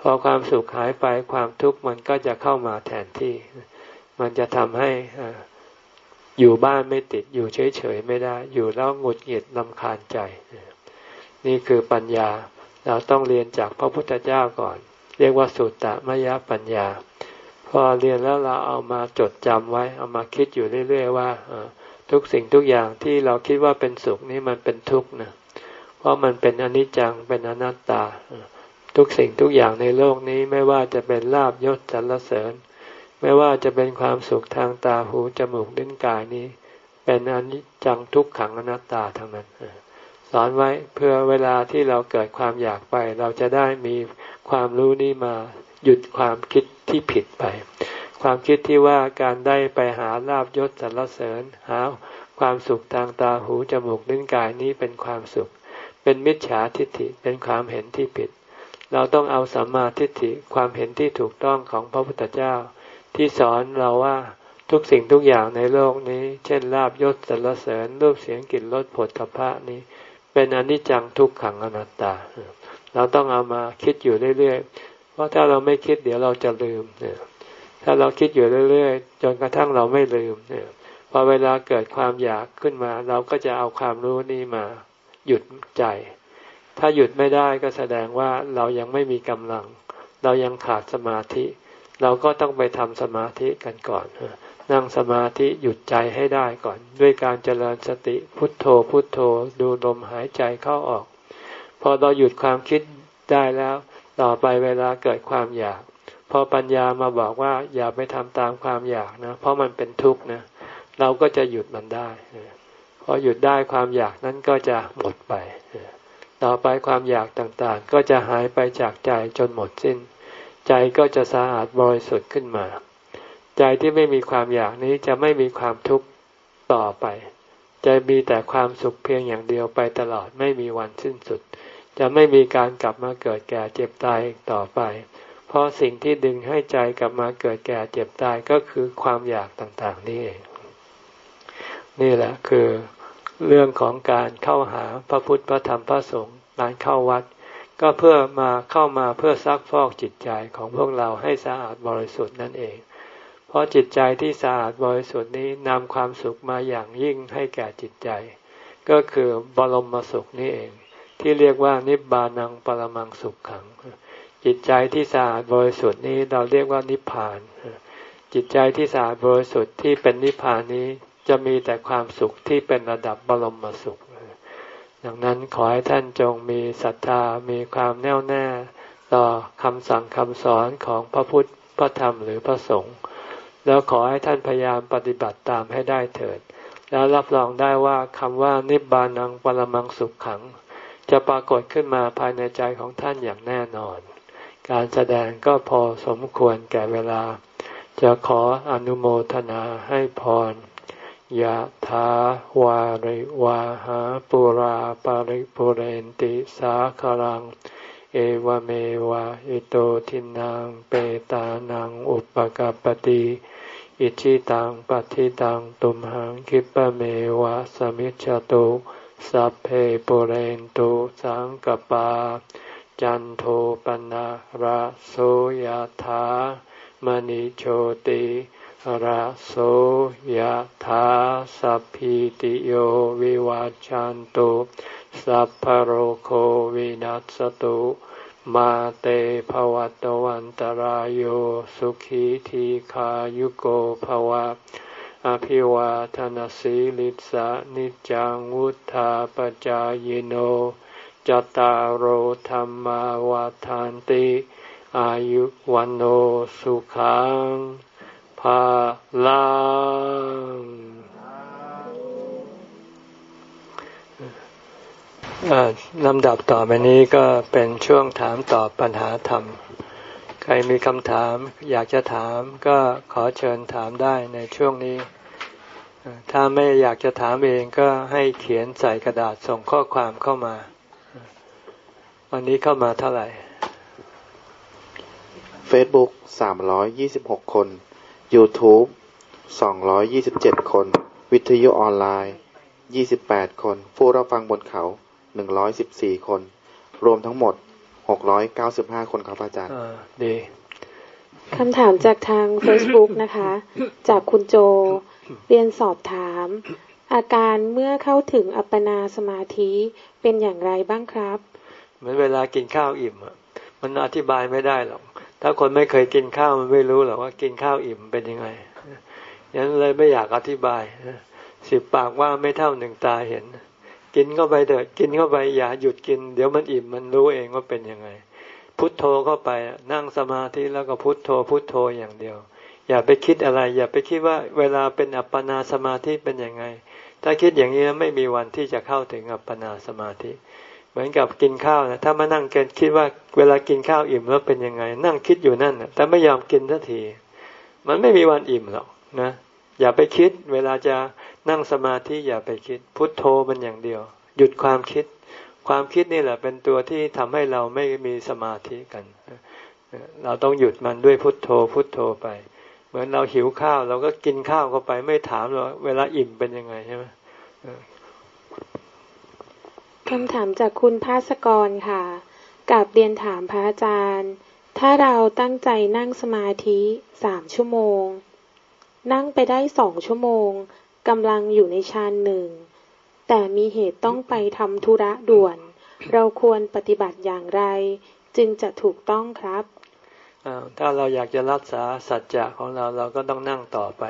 พอความสุขหายไปความทุกข์มันก็จะเข้ามาแทนที่ มันจะทำให้อยู่บ้านไม่ติดอยู่เฉยๆไม่ได้ อยู่แล้วหงุดหงิดลำคาญใจ นี่คือปัญญา เราต้องเรียนจากพระพุทธเจ้าก่อน เรียกว่าสุตตะมยปัญญา พอเรียนแล้วเราเอามาจดจำไว้ เอามาคิดอยู่เรื่อย ๆ ว่าทุกสิ่งทุกอย่างที่เราคิดว่าเป็นสุขนี่มันเป็นทุกข์นะเพราะมันเป็นอนิจจังเป็นอนัตตา ทุกสิ่งทุกอย่างในโลกนี้ไม่ว่าจะเป็นลาบยศสรรเสริญ ไม่ว่าจะเป็นความสุขทางตาหูจมูกลิ้นกายนี้ เป็นอนิจจังทุกขังอนัตตาทั้งนั้น สอนไว้เพื่อเวลาที่เราเกิดความอยากไป เราจะได้มีความรู้นี้มาหยุดความคิดที่ผิดไป ความคิดที่ว่าการได้ไปหาลาบยศสรรเสริญหาความสุขทางตาหูจมูกลิ้นกายนี้เป็นความสุข เป็นมิจฉาทิฏฐิเป็นความเห็นที่ผิด เราต้องเอาสัมมาทิฏฐิความเห็นที่ถูกต้องของพระพุทธเจ้า ที่สอนเราว่าทุกสิ่งทุกอย่างในโลกนี้ เช่นลาบยศสรรเสริญรูปเสียงกลิ่นรสผลทพะนี้ เป็นอนิจจังทุกขังอนัตตา เราต้องเอามาคิดอยู่เรื่อยๆ เพราะถ้าเราไม่คิดเดี๋ยวเราจะลืมเนี่ยถ้าเราคิดอยู่เรื่อยๆ จนกระทั่งเราไม่ลืมเนี่ยพอเวลาเกิดความอยากขึ้นมา เราก็จะเอาความรู้นี้มาหยุดใจ ถ้าหยุดไม่ได้ก็แสดงว่าเรายังไม่มีกำลัง เรายังขาดสมาธิ เราก็ต้องไปทำสมาธิกันก่อน นั่งสมาธิหยุดใจให้ได้ก่อน ด้วยการเจริญสติพุทโธพุทโธดูลมหายใจเข้าออก พอเราหยุดความคิดได้แล้ว ต่อไปเวลาเกิดความอยาก พอปัญญามาบอกว่าอย่าไปทำตามความอยากนะ เพราะมันเป็นทุกข์นะ เราก็จะหยุดมันได้พอหยุดได้ความอยากนั้นก็จะหมดไป ต่อไปความอยากต่างๆ ก็จะหายไปจากใจจนหมดสิ้น ใจก็จะสะอาดบริสุทธิ์ขึ้นมา ใจที่ไม่มีความอยากนี้จะไม่มีความทุกข์ต่อไป จะมีแต่ความสุขเพียงอย่างเดียวไปตลอดไม่มีวันสิ้นสุด จะไม่มีการกลับมาเกิดแก่เจ็บตายอีกต่อไป เพราะสิ่งที่ดึงให้ใจกลับมาเกิดแก่เจ็บตายก็คือความอยากต่างๆนี่เองนี่แหละคือเรื่องของการเข้าหาพระพุทธพระธรรมพระสงฆ์การเข้าวัด ก็เพื่อมาเข้ามาเพื่อซักฟอกจิตใจของพวกเราให้สะอาดบริสุทธิ์นั่นเอง เพราะจิตใจที่สะอาดบริสุทธิ์นี้นำความสุขมาอย่างยิ่งให้แก่จิตใจ ก็คือบรมสุขนี่เอง ที่เรียกว่านิบานังปรมังสุขขัง จิตใจที่สะอาดบริสุทธิ์นี้เราเรียกว่านิพพาน จิตใจที่สะอาดบริสุทธิ์ที่เป็นนิพพานนี้จะมีแต่ความสุขที่เป็นระดับบรมสุข ดังนั้นขอให้ท่านจงมีศรัทธามีความแน่วแน่ต่อคำสั่งคำสอนของพระพุทธพระธรรมหรือพระสงฆ์ แล้วขอให้ท่านพยายามปฏิบัติตามให้ได้เถิด แล้วรับรองได้ว่าคำว่านิบานังปรมังสุขขัง จะปรากฏขึ้นมาภายในใจของท่านอย่างแน่นอน การแสดงก็พอสมควรแก่เวลา จะขออนุโมทนาให้พรยะถาวาริวาหาปุราปาริปุเรนติสาคลัง เอวเมวะอิโตทินังเปตานังอุปกาปติอิชิตังปฏิตังตุมหังคิปะเมวะสมิจจตุสัพเพปุเรนตุสังกปา จันโทปนะระโสยธามณิโชติระโสยธาสัพพิติโยวิวัจจันตุ สัพพโรโควินัสตุมาเตภวัตวันตารโยสุขีทีขายุโกภวะ อภิวาทนสีลิสะนิจังวุธาปจายโนจตารโหธรรมาวาทานติ อายุวันโอสุขังภาลัง ลำดับต่อไปนี้ก็เป็นช่วงถามตอบปัญหาธรรม ใครมีคำถามอยากจะถามก็ขอเชิญถามได้ในช่วงนี้ ถ้าไม่อยากจะถามเองก็ให้เขียนใส่กระดาษส่งข้อความเข้ามา วันนี้เข้ามาเท่าไหร่ Facebook 326 คน YouTube 227 คน วิทยุออนไลน์ 28 คน ผู้รับฟังบนเขา หนึ่งร้อยสิบสี่คน รวมทั้งหมดหกร้อยเก้าสิบห้าคนครับอาจารย์ดีคำถามจากทาง Facebook นะคะ จากคุณโจ เรียนสอบถาม อาการเมื่อเข้าถึงอัปปนาสมาธิเป็นอย่างไรบ้างครับ เหมือนเวลากินข้าวอิ่มอะมันอธิบายไม่ได้หรอก ถ้าคนไม่เคยกินข้าวมันไม่รู้หรอกว่ากินข้าวอิ่มเป็นยังไงยันเลยไม่อยากอธิบายสิบปากว่าไม่เท่าหนึ่งตาเห็น กินเข้าไปเถอะกินเข้าไปอย่าหยุดกิน เดี๋ยวมันอิ่มมันรู้เองว่าเป็นยังไง พุทโธเข้าไปนั่งสมาธิแล้วก็พุทโธ พุทโธอย่างเดียว อย่าไปคิดอะไร อย่าไปคิดว่าเวลาเป็นอัปปนาสมาธิเป็นยังไง ถ้าคิดอย่างนี้ไม่มีวันที่จะเข้าถึงอัปปนาสมาธิ เหมือนกับกินข้าวนะถ้ามานั่งกินคิดว่าเวลากินข้าวอิ่มแล้วเป็นยังไง นั่งคิดอยู่นั่นนะแต่ไม่ยอมกินทันที มันไม่มีวันอิ่มหรอกนะ อย่าไปคิด เวลาจะนั่งสมาธิอย่าไปคิด พุทโธมันอย่างเดียว หยุดความคิด ความคิดนี่แหละเป็นตัวที่ทำให้เราไม่มีสมาธิกัน เราต้องหยุดมันด้วยพุทโธ พุทโธไป เหมือนเราหิวข้าว เราก็กินข้าวเข้าไปไม่ถามเราเวลาอิ่มเป็นยังไงใช่ไหมคำถามจากคุณภาสกรค่ะกับเรียนถามพระอาจารย์ ถ้าเราตั้งใจนั่งสมาธิสามชั่วโมง นั่งไปได้สองชั่วโมงกำลังอยู่ในฌานหนึ่ง แต่มีเหตุต้องไปทำธุระด่วน เราควรปฏิบัติอย่างไร จึงจะถูกต้องครับถ้าเราอยากจะรักษาสัจจะของเราเราก็ต้องนั่งต่อไป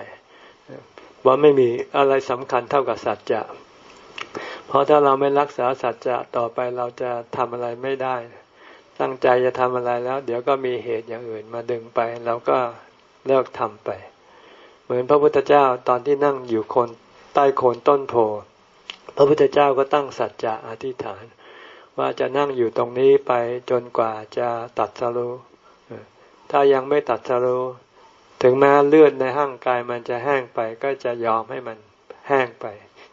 ว่าไม่มีอะไรสำคัญเท่ากับสัจจะ เพราะถ้าเราไม่รักษาสัจจะต่อไปเราจะทำอะไรไม่ได้ ตั้งใจจะทำอะไรแล้ว เดี๋ยวก็มีเหตุอย่างอื่นมาดึงไป เราก็เลิกทำไป เหมือนพระพุทธเจ้าตอนที่นั่งอยู่คนใต้โคนต้นโพพระพุทธเจ้าก็ตั้งสัจจะอธิษฐาน ว่าจะนั่งอยู่ตรงนี้ไปจนกว่าจะตัดสรุถ้ายังไม่ตัดสรุถึงแม้เลือดในร่างกายมันจะแห้งไปก็จะยอมให้มันแห้งไป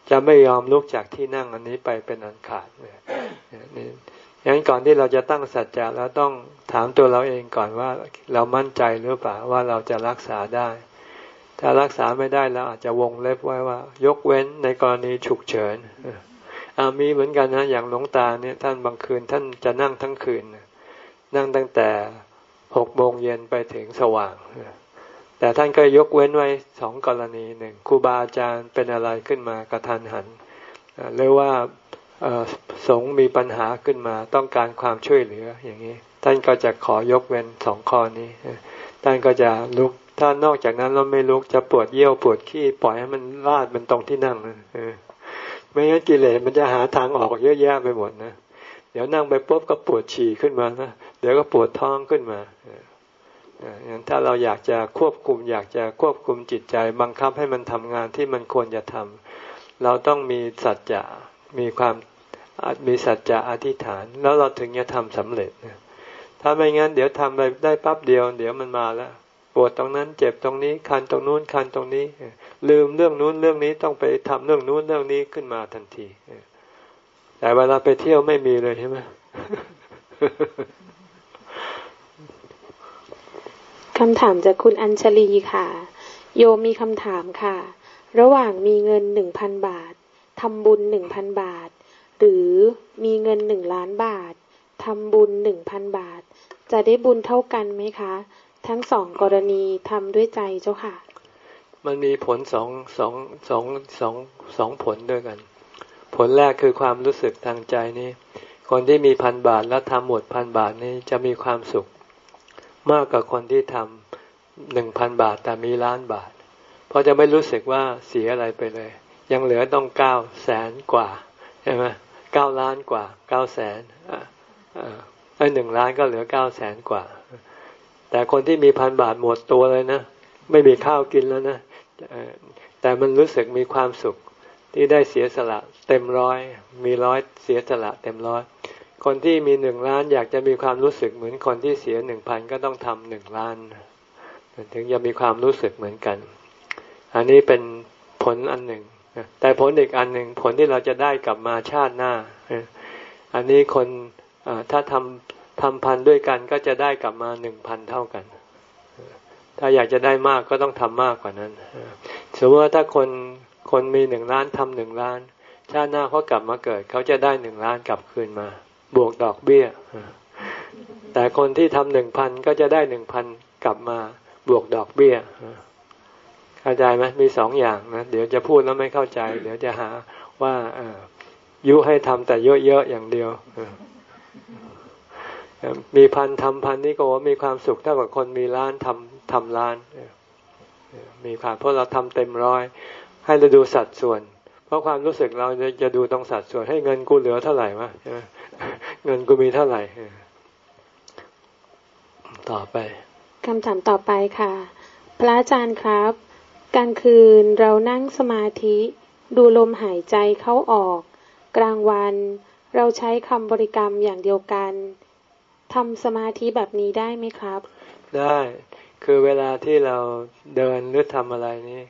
จะไม่ยอมลุกจากที่นั่งอันนี้ไปเป็นอันขาดเนี่ยนี่อย่างนั้ก่อนที่เราจะตั้งสัจจะเราต้องถามตัวเราเองก่อนว่าเรามั่นใจหรือเปล่าว่าเราจะรักษาได้ ถ้ารักษาไม่ได้เราอาจจะวงเล็บไว้ว่า ยกเว้นในกรณีฉุกเฉินอามีเหมือนกันนะอย่างหลวงตาเนี่ยท่านบางคืนท่านจะนั่งทั้งคืน นั่งตั้งแต่หกโมงเย็นไปถึงสว่าง แต่ท่านก็ยกเว้นไว้สองกรณีหนึ่งครูบาอาจารย์เป็นอะไรขึ้นมากระทันหันหรือว่าสงมีปัญหาขึ้นมาต้องการความช่วยเหลืออย่างนี้ ท่านก็จะขอยกเว้นสองข้อนี้ ท่านก็จะลุก ถ้านอกจากนั้นเราไม่ลุกจะปวดเยี่ยวปวดขี้ปล่อยให้มันลาดมันตรงที่นั่งไม่งั้นกิเลสมันจะหาทางออกเยอะแยะไปหมดนะเดี๋ยวนั่งไปปุ๊บก็ปวดฉี่ขึ้นมานะเดี๋ยวก็ปวดท้องขึ้นมาอย่างถ้าเราอยากจะควบคุม อยากจะควบคุมจิตใจ บังคับให้มันทำงานที่มันควรจะทำเราต้องมีสัจจะมีความมีสัจจะอธิษฐาน แล้วเราถึงจะทำสำเร็จถ้าไม่งั้น เดี๋ยวทำไปได้ปั๊บเดียว เดี๋ยวมันมาแล้ว วดตรงนั้น เจ็บตรงนี้ คันตรงนู้นคันตรงนี้ ลืมเรื่องนู้นเรื่องนี้ต้องไปทำเรื่องนู้นเรื่องนี้ขึ้นมาทันทีแต่เวลาไปเที่ยวไม่มีเลยใช่ไหมคำถามจากคุณอัญชลีค่ะ โยมมีคำถามค่ะ ระหว่างมีเงินหนึ่งพันบาททำบุญหนึ่งพันบาท หรือมีเงินหนึ่งล้านบาททำบุญหนึ่งพันบาท จะได้บุญเท่ากันไหมคะ ทั้งสองกรณีทำด้วยใจเจ้าค่ะ มันมีผลสองสองสองสองสองผลด้วยกัน ผลแรกคือความรู้สึกทางใจนี้ คนที่มีพันบาทแล้วทำหมดพันบาทนี้จะมีความสุข มากกว่าคนที่ทำหนึ่งพันบาทแต่มีล้านบาท เพราะจะไม่รู้สึกว่าเสียอะไรไปเลย ยังเหลือต้องเก้าแสนกว่าใช่ไหมเก้าล้านกว่าเก้าแสนอ่าไอ้หนึ่งล้านก็เหลือเก้าแสนกว่า แต่คนที่มีพันบาทหมดตัวเลยนะ ไม่มีข้าวกินแล้วนะแต่มันรู้สึกมีความสุขที่ได้เสียสละเต็มร้อย มีร้อยเสียสละเต็มร้อยคนที่มีหนึ่งล้านอยากจะมีความรู้สึกเหมือนคนที่เสียหนึ่งพันก็ต้องทำหนึ่งล้าน ถึงจะมีความรู้สึกเหมือนกัน อันนี้เป็นผลอันหนึ่ง แต่ผลอีกอันหนึ่งผลที่เราจะได้กลับมาชาติหน้า อันนี้คนถ้าทำ ทำพันด้วยกันก็จะได้กลับมาหนึ่งพันเท่ากัน ถ้าอยากจะได้มากก็ต้องทำมากกว่านั้น สมมติว่าถ้าคนคนมีหนึ่งล้านทำหนึ่งล้าน ชาติหน้าเขากลับมาเกิด เขาจะได้หนึ่งล้านกลับคืนมา บวกดอกเบี้ย แต่คนที่ทำหนึ่งพันก็จะได้หนึ่งพันกลับมาบวกดอกเบี้ยเข้าใจไหมมีสองอย่างนะ เดี๋ยวจะพูดแล้วไม่เข้าใจ เดี๋ยวจะหาว่ายุให้ทำแต่เยอะๆอย่างเดียว มีพันทำพันนี่ก็ว่ามีความสุขเท่ากับคนมีล้านทำทำล้าน มีความเพราะเราทำเต็มร้อย ให้เราดูสัดส่วน เพราะความรู้สึกเราจะดูตรงสัดส่วนให้เงินกูเหลือเท่าไหร่วะเงินกูมีเท่าไหร่ ต่อไปคำถามต่อไปค่ะ พระอาจารย์ครับกลางคืนเรานั่งสมาธิ ดูลมหายใจเข้าออก กลางวัน เราใช้คำบริกรรมอย่างเดียวกัน ทำสมาธิแบบนี้ได้ไหมครับ ได้คือเวลาที่เราเดินหรือทำอะไรนี้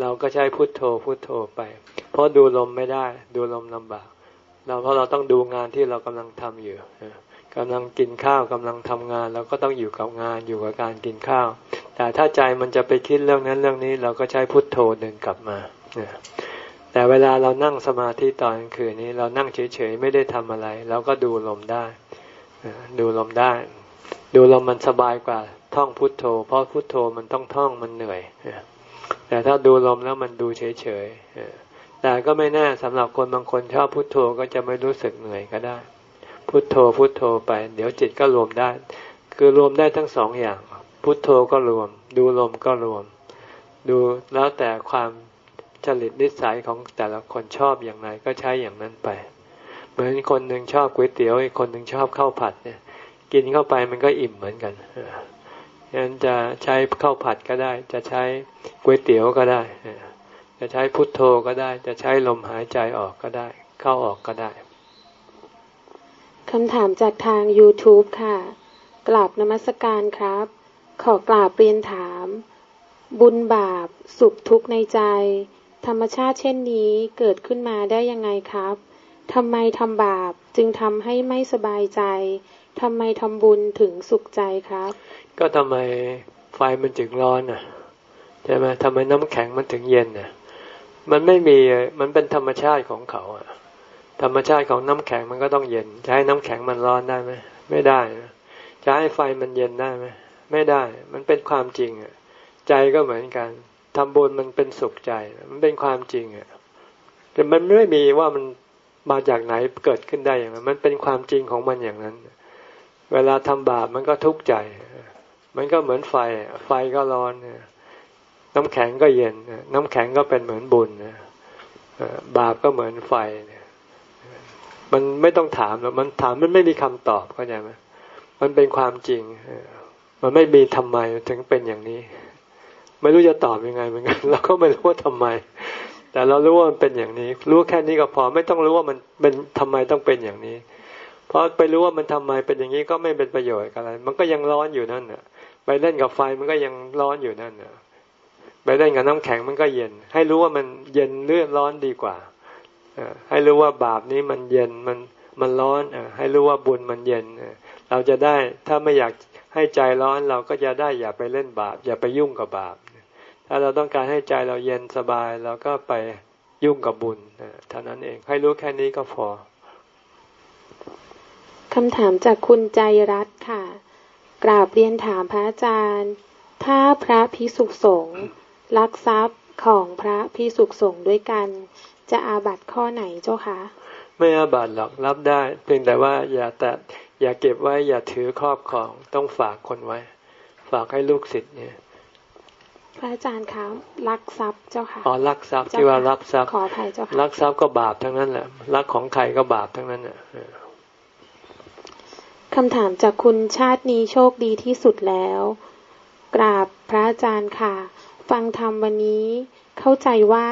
เราก็ใช้พุทโธพุทโธไป เพราะดูลมไม่ได้ ดูลมลำบาก เราเพราะเราต้องดูงานที่เรากำลังทำอยู่กำลังกินข้าวกำลังทำงาน เราก็ต้องอยู่กับงานอยู่กับการกินข้าว แต่ถ้าใจมันจะไปคิดเรื่องนั้นเรื่องนี้ เราก็ใช้พุทโธเดินกลับมาแต่เวลาเรานั่งสมาธิตอนคืนนี้ เรานั่งเฉยๆไม่ได้ทำอะไร เราก็ดูลมได้ ดูลมได้ ดูลมมันสบายกว่าท่องพุทโธ เพราะพุทโธมันต้องท่องมันเหนื่อยแต่ถ้าดูลมแล้วมันดูเฉยๆแต่ก็ไม่แน่สำหรับคนบางคนชอบพุทโธก็จะไม่รู้สึกเหนื่อยก็ได้ พุทโธพุทโธไป เดี๋ยวจิตก็รวมได้ คือรวมได้ทั้งสองอย่าง พุทโธก็รวม ดูลมก็รวม ดูแล้วแต่ความจริตนิสัยของแต่ละคนชอบอย่างไรก็ใช้อย่างนั้นไป เหมือนคนหนึ่งชอบก๋วยเตี๋ยวอีกคนหนึ่งชอบข้าวผัดเนี่ย กินเข้าไปมันก็อิ่มเหมือนกันฉะนั้นจะใช้ข้าวผัดก็ได้ จะใช้ก๋วยเตี๋ยวก็ได้ จะใช้พุทโธก็ได้ จะใช้ลมหายใจออกก็ได้ เข้าออกก็ได้คำถามจากทาง YouTube ค่ะ กราบนมัสการครับ ขอกราบเรียนถาม บุญบาป สุขทุกข์ในใจ ธรรมชาติเช่นนี้เกิดขึ้นมาได้ยังไงครับ ทำไมทำบาปจึงทำให้ไม่สบายใจทำไมทำบุญถึงสุขใจครับ ก็ทำไมไฟมันจึงร้อนอะใช่ไหมทำไมน้ำแข็งมันถึงเย็นอะมันไม่มีมันเป็นธรรมชาติของเขาอะ ธรรมชาติของน้ำแข็งมันก็ต้องเย็น จะให้น้ำแข็งมันร้อนได้ไหมไม่ได้จะให้ไฟมันเย็นได้ไหมไม่ได้ มันเป็นความจริงอะ ใจก็เหมือนกันทำบุญมันเป็นสุขใจ มันเป็นความจริงอะแต่มันไม่มีว่ามัน มาจากไหนเกิดขึ้นได้อย่างนั้น มันเป็นความจริงของมันอย่างนั้น เวลาทำบาปมันก็ทุกข์ใจ มันก็เหมือนไฟ ไฟก็ร้อน น้ำแข็งก็เย็น น้ำแข็งก็เป็นเหมือนบุญบาปก็เหมือนไฟ มันไม่ต้องถามหรอกมันถามมันไม่มีคำตอบเข้าใจไหมมันเป็นความจริง มันไม่มีทำไมถึงเป็นอย่างนี้ ไม่รู้จะตอบยังไงเหมือนกันเราก็ไม่รู้ว่าทำไม แต่เรารู้ว่ามันเป็นอย่างนี้ รู้แค่นี้ก็พอไม่ต้องรู้ว่ามันเป็นทำไมต้องเป็นอย่างนี้ เพราะไปรู้ว่ามันทำไมเป็นอย่างนี้ก็ไม่เป็นประโยชน์อะไร มันก็ยังร้อนอยู่นั่นน่ะ ไปเล่นกับไฟมันก็ยังร้อนอยู่นั่นน่ะ ไปเล่นกับน้ำแข็งมันก็เย็น ให้รู้ว่ามันเย็นเลื่อนร้อนดีกว่าให้รู้ว่าบาปนี้มันเย็นมันมันร้อนให้รู้ว่าบุญมันเย็นเราจะได้ถ้าไม่อยากให้ใจร้อนเราก็จะได้อย่าไปเล่นบาป อย่าไปยุ่งกับบาป ถ้าเราต้องการให้ใจเราเย็นสบายเราก็ไปยุ่งกับบุญเท่านั้นเองให้รู้แค่นี้ก็พอคำถามจากคุณใจรัตค่ะ กราบเรียนถามพระอาจารย์ ถ้าพระพิสุสงฆ์ลักทรัพย์ของพระพิสุสงฆ์ด้วยกัน จะอาบัตข้อไหนเจ้าคะ ไม่อาบัตหรอกรับได้ เพียงแต่ว่าอย่าแต่อย่าเก็บไว้อย่าถือครอบของต้องฝากคนไว้ ฝากให้ลูกศิษย์เนี่ย พระอาจารย์คะรักทรัพย์เจ้าค่ะอ๋อรักทรัพย์ที่ว่ารับทรัพย์ขออภัยเจ้าค่ะรักทรัพย์ก็บาปทั้งนั้นแหละรักของใครก็บาปทั้งนั้นอะคำถามจากคุณชาตินี้โชคดีที่สุดแล้ว กราบพระอาจารย์ค่ะ ฟังธรรมวันนี้เข้าใจว่า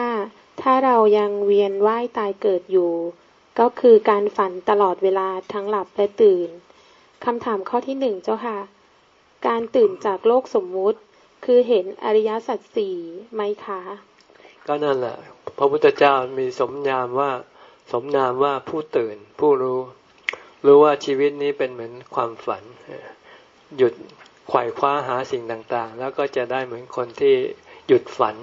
ถ้าเรายังเวียนว่ายตายเกิดอยู่ ก็คือการฝันตลอดเวลาทั้งหลับและตื่นคำถามข้อที่หนึ่งเจ้าค่ะ การตื่นจากโลกสมมุติ คือเห็นอริยสัจสี่ไหมคะ ก็นั่นแหละ พระพุทธเจ้ามีสมญามว่า สมนามว่าผู้ตื่น ผู้รู้ รู้ว่าชีวิตนี้เป็นเหมือนความฝัน หยุดไขว่คว้าหาสิ่งต่างๆ แล้วก็จะได้เหมือนคนที่หยุดฝัน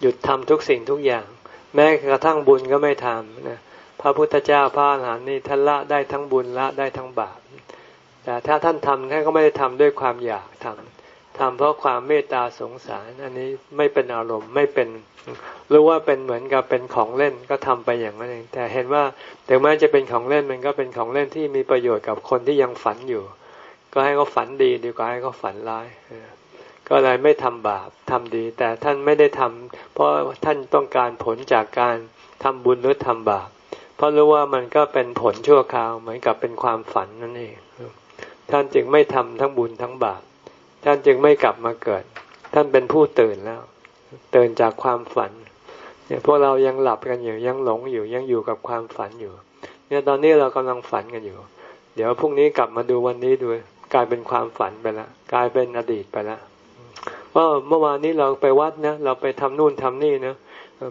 หยุดทำทุกสิ่งทุกอย่าง แม้กระทั่งบุญก็ไม่ทำนะพระพุทธเจ้าพระอรหันต์นี่ท่านละได้ทั้งบุญละได้ทั้งบาปแต่ถ้าท่านทำท่านก็ไม่ได้ทำด้วยความอยากทำ ทำเพราะความเมตตาสงสาร อันนี้ไม่เป็นอารมณ์ไม่เป็นรู้ว่าเป็นเหมือนกับเป็นของเล่นก็ทำไปอย่างนั้นเองแต่เห็นว่าถึงแม้จะเป็นของเล่นมันก็เป็นของเล่นที่มีประโยชน์กับคนที่ยังฝันอยู่ ก็ให้เขาฝันดีดีกว่าให้เขาฝันร้ายก็เลยไม่ทำบาปทำดี แต่ท่านไม่ได้ทำเพราะท่านต้องการผลจากการทำบุญหรือทำบาป เพราะรู้ว่ามันก็เป็นผลชั่วคราวเหมือนกับเป็นความฝันนั่นเองท่านจึงไม่ทำทั้งบุญทั้งบาป ท่านจึงไม่กลับมาเกิด ท่านเป็นผู้ตื่นแล้ว ตื่นจากความฝันเนี่ยพวกเรายังหลับกันอยู่ยังหลงอยู่ยังอยู่กับความฝันอยู่ เนี่ยตอนนี้เรากำลังฝันกันอยู่ เดี๋ยวพรุ่งนี้กลับมาดูวันนี้ดูกลายเป็นความฝันไปละกลายเป็นอดีตไปละว่าเมื่อวานนี้เราไปวัดนะเราไปทำนู่นทำนี่นะ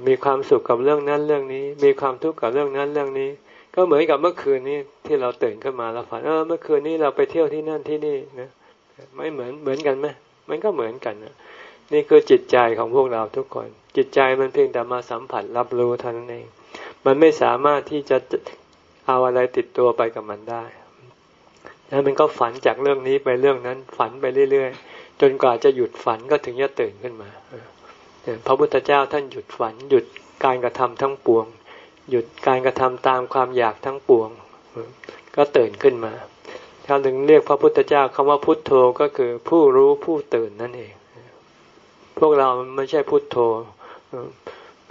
มีความสุขกับเรื่องนั้นเรื่องนี้ มีความทุกข์กับเรื่องนั้นเรื่องนี้ ก็เหมือนกับเมื่อคืนนี้ที่เราตื่นขึ้นมาแล้วฝันเออเมื่อคืนนี้เราไปเที่ยวที่นั่นที่นี่นะ ไม่เหมือนเหมือนกันไหมมันก็เหมือนกันนี่คือจิตใจของพวกเราทุกคน จิตใจมันเพียงแต่มาสัมผัสรับรู้เท่านั้นเอง มันไม่สามารถที่จะเอาอะไรติดตัวไปกับมันได้แล้วมันก็ฝันจากเรื่องนี้ไปเรื่องนั้นฝันไปเรื่อยๆ จนกว่าจะหยุดฝันก็ถึงจะตื่นขึ้นมาพระพุทธเจ้าท่านหยุดฝัน หยุดการกระทำทั้งปวง หยุดการกระทำตามความอยากทั้งปวง ก็ตื่นขึ้นมา ถ้าถึงเรียกพระพุทธเจ้าคำว่าพุทโธก็คือผู้รู้ผู้ตื่นนั่นเอง พวกเราไม่ใช่พุทโธ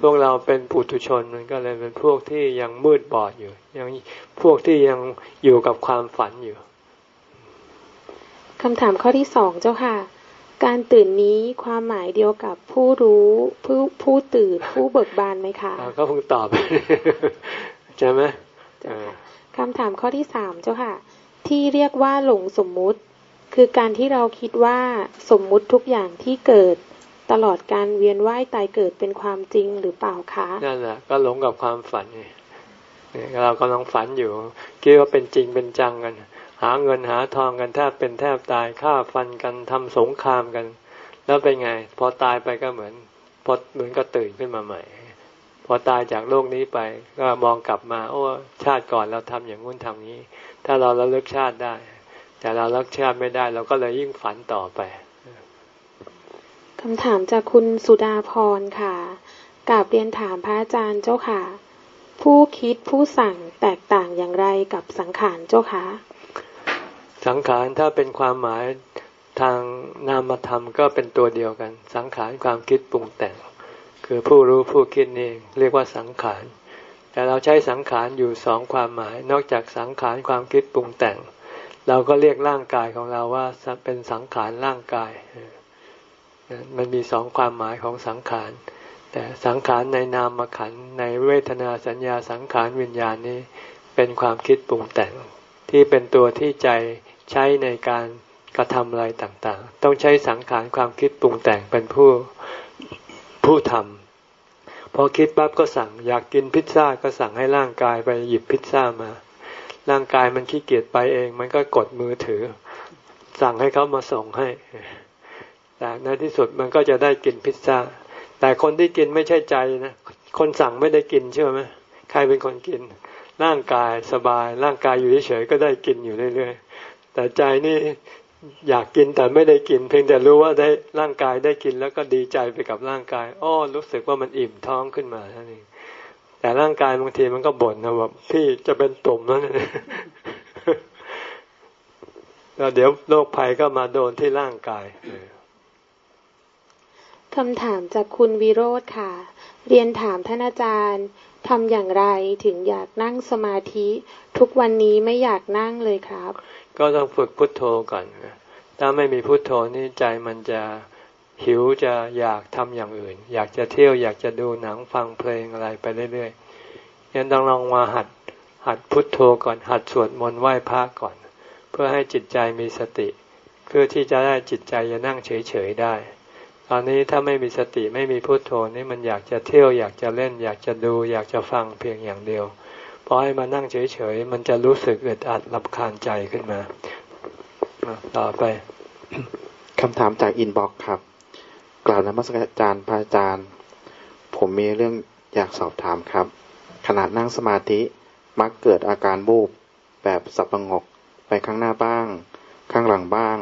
พวกเราเป็นปุถุชนมันก็เลยเป็นพวกที่ยังมืดบอดอยู่ ยังพวกที่ยังอยู่กับความฝันอยู่คำถามข้อที่สองเจ้าค่ะ การตื่นนี้ความหมายเดียวกับผู้รู้ผู้ผู้ตื่นผู้เบิกบานไหมคะก็คงตอบ ใช่ไหมคำถามข้อที่สามเจ้าค่ะ ที่เรียกว่าหลงสมมุติ คือการที่เราคิดว่าสมมุติทุกอย่างที่เกิด ตลอดการเวียนว่ายตายเกิดเป็นความจริงหรือเปล่าคะนั่นแหละก็หลงกับความฝันไงเรากำลังฝันอยู่คิดว่าเป็นจริงเป็นจังกัน หาเงินหาทองกันแทบเป็นแทบตายฆ่าฟันกันทำสงครามกัน แล้วเป็นไง พอตายไปก็เหมือนพอเหมือนก็ตื่นขึ้นมาใหม่ พอตายจากโลกนี้ไปก็มองกลับมา โอ้ชาติก่อนเราทำอย่างงู้นทำนี้ ถ้าเราระลึกชาติได้ แต่เราเลิกชาติไม่ได้ เราก็เลยยิ่งฝันต่อไปคำถามจากคุณสุดาพรค่ะกาบเรียนถามพระอาจารย์เจ้าค่ะ ผู้คิดผู้สั่งแตกต่างอย่างไรกับสังขารเจ้าคะสังขารถ้าเป็นความหมายทางนามธรรมก็เป็นตัวเดียวกัน สังขารความคิดปรุงแต่ง คือผู้รู้ผู้คิดนี่เรียกว่าสังขาร แต่เราใช้สังขารอยู่สองความหมาย นอกจากสังขารความคิดปรุงแต่ง เราก็เรียกร่างกายของเราว่าเป็นสังขารร่างกาย มันมีสองความหมายของสังขาร แต่สังขารในนามขันในเวทนาสัญญาสังขารวิญญาณนี้เป็นความคิดปรุงแต่ง ที่เป็นตัวที่ใจใช้ในการกระทำอะไรต่างๆ ต้องใช้สังขารความคิดปรุงแต่งเป็นผู้ผู้ทำ พอคิดปั๊บก็สั่ง อยากกินพิซซ่าก็สั่งให้ร่างกายไปหยิบพิซซ่ามา ร่างกายมันขี้เกียจไปเอง มันก็กดมือถือ สั่งให้เขามาส่งให้ แต่ในที่สุดมันก็จะได้กินพิซซ่า แต่คนที่กินไม่ใช่ใจนะ คนสั่งไม่ได้กินเชื่อไหมใครเป็นคนกิน ร่างกายสบาย ร่างกายอยู่เฉยๆก็ได้กินอยู่เรื่อยๆแต่ใจนี่ อยากกินแต่ไม่ได้กิน เพียงแต่รู้ว่าได้ร่างกายได้กินแล้วก็ดีใจไปกับร่างกายอ้อรู้สึกว่ามันอิ่มท้องขึ้นมาท่านเองแต่ร่างกายบางทีมันก็บ่นนะว่าพี่จะเป็นตุ่มแล้วเนี่ยแล้วเดี๋ยวโรคภัยก็มาโดนที่ร่างกายคำถามจากคุณวิโรธค่ะ เรียนถามท่านอาจารย์ทำอย่างไรถึงอยากนั่งสมาธิ ทุกวันนี้ไม่อยากนั่งเลยครับ ก็ต้องฝึกพุทโธก่อนถ้าไม่มีพุทโธนี่ใจมันจะหิวจะอยากทำอย่างอื่น อยากจะเที่ยวอยากจะดูหนังฟังเพลงอะไรไปเรื่อยๆยังต้องลองมาหัดหัดพุทโธก่อนหัดสวดมนต์ไหว้พระก่อน เพื่อให้จิตใจมีสติ เพื่อที่จะได้จิตใจจะนั่งเฉยๆได้ ตอนนี้ถ้าไม่มีสติไม่มีพุทโธนี่มันอยากจะเที่ยวอยากจะเล่น อยากจะดู อยากจะฟังเพียงอย่างเดียว พอให้มานั่งเฉยๆ มันจะรู้สึกอึดอัดรับคานใจขึ้นมา ต่อไปคำถามจากอินบ็อกครับ กล่าวนมัสการพระอาจารย์ ผมมีเรื่องอยากสอบถามครับ ขณะนั่งสมาธิมักเกิดอาการบูบแบบสับประงกไปข้างหน้าบ้าง ข้างหลังบ้าง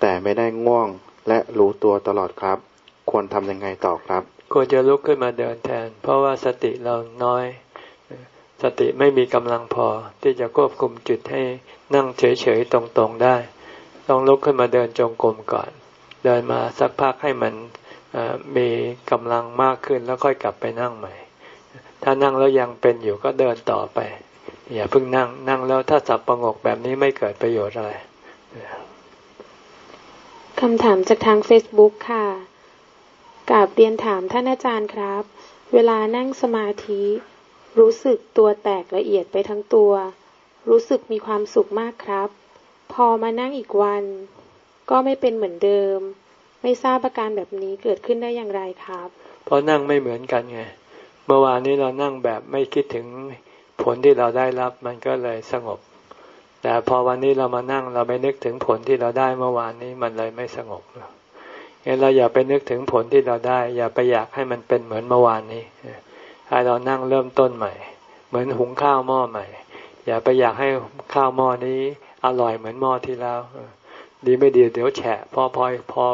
แต่ไม่ได้ง่วงและรู้ตัวตลอดครับ ควรทำยังไงต่อครับ ควรจะลุกขึ้นมาเดินแทน เพราะว่าสติเราน้อย สติไม่มีกำลังพอที่จะควบคุมจิตให้นั่งเฉยๆตรงๆได้ ต้องลุกขึ้นมาเดินจงกรมก่อน เดินมาสักพักให้มันมีกำลังมากขึ้นแล้วค่อยกลับไปนั่งใหม่ ถ้านั่งแล้วยังเป็นอยู่ก็เดินต่อไป อย่าเพิ่งนั่งนั่งแล้วถ้าสับประงกแบบนี้ไม่เกิดประโยชน์อะไรคำถามจากทาง Facebook ค่ะกาบเรียนถามท่านอาจารย์ครับ เวลานั่งสมาธิ รู้สึกตัวแตกละเอียดไปทั้งตัว รู้สึกมีความสุขมากครับ พอมานั่งอีกวัน ก็ไม่เป็นเหมือนเดิม ไม่ทราบอาการแบบนี้เกิดขึ้นได้อย่างไรครับ เพราะนั่งไม่เหมือนกันไง เมื่อวานนี้เรานั่งแบบไม่คิดถึงผลที่เราได้รับมันก็เลยสงบ แต่พอวันนี้เรามานั่งเราไปนึกถึงผลที่เราได้เมื่อวานนี้มันเลยไม่สงบงั้นเราอย่าไปนึกถึงผลที่เราได้ อย่าไปอยากให้มันเป็นเหมือนเมื่อวานนี้ ให้เรานั่งเริ่มต้นใหม่ เหมือนหุงข้าวหม้อใหม่ อย่าไปอยากให้ข้าวหม้อนี้อร่อยเหมือนหม้อที่แล้ว ดีไม่ดีเดี๋ยวแฉะพอพอพอ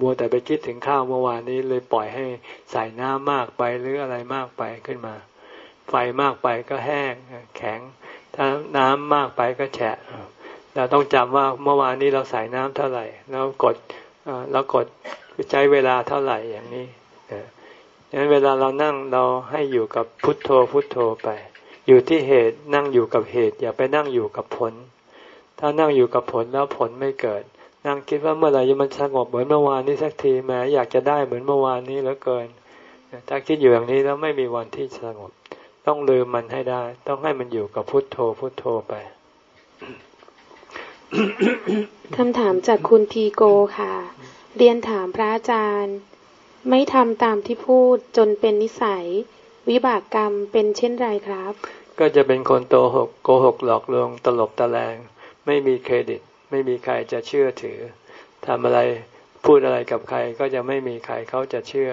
มัวแต่ไปคิดถึงข้าวเมื่อวานนี้เลยปล่อยให้ใส่น้ำมากไปหรืออะไรมากไปขึ้นมา ไฟมากไปก็แห้งแข็ง ถ้าน้ำมากไปก็แฉะเราต้องจำว่าเมื่อวานนี้เราใส่น้ำเท่าไหร่ แล้วกดเรากดใช้เวลาเท่าไหร่อย่างนี้ ดังนั้นเวลาเรานั่งเราให้อยู่กับพุทโธพุทโธไป อยู่ที่เหตุนั่งอยู่กับเหตุ อย่าไปนั่งอยู่กับผล ถ้านั่งอยู่กับผลแล้วผลไม่เกิด นั่งคิดว่าเมื่อไหร่จะมันสงบเหมือนเมื่อวานนี้สักทีแม้อยากจะได้เหมือนเมื่อวานนี้เหลือเกิน ถ้าคิดอยู่อย่างนี้แล้วไม่มีวันที่สงบ ต้องลืมมันให้ได้ ต้องให้มันอยู่กับพุทโธพุทโธไปคำถามจากคุณทีโกค่ะ เรียนถามพระอาจารย์ ไม่ทำตามที่พูดจนเป็นนิสัย วิบากกรรมเป็นเช่นไรครับ ก็จะเป็นคนโตหกโกหกหลอกลวงตลบตะแลง ไม่มีเครดิต ไม่มีใครจะเชื่อถือทำอะไรพูดอะไรกับใครก็จะไม่มีใครเขาจะเชื่อ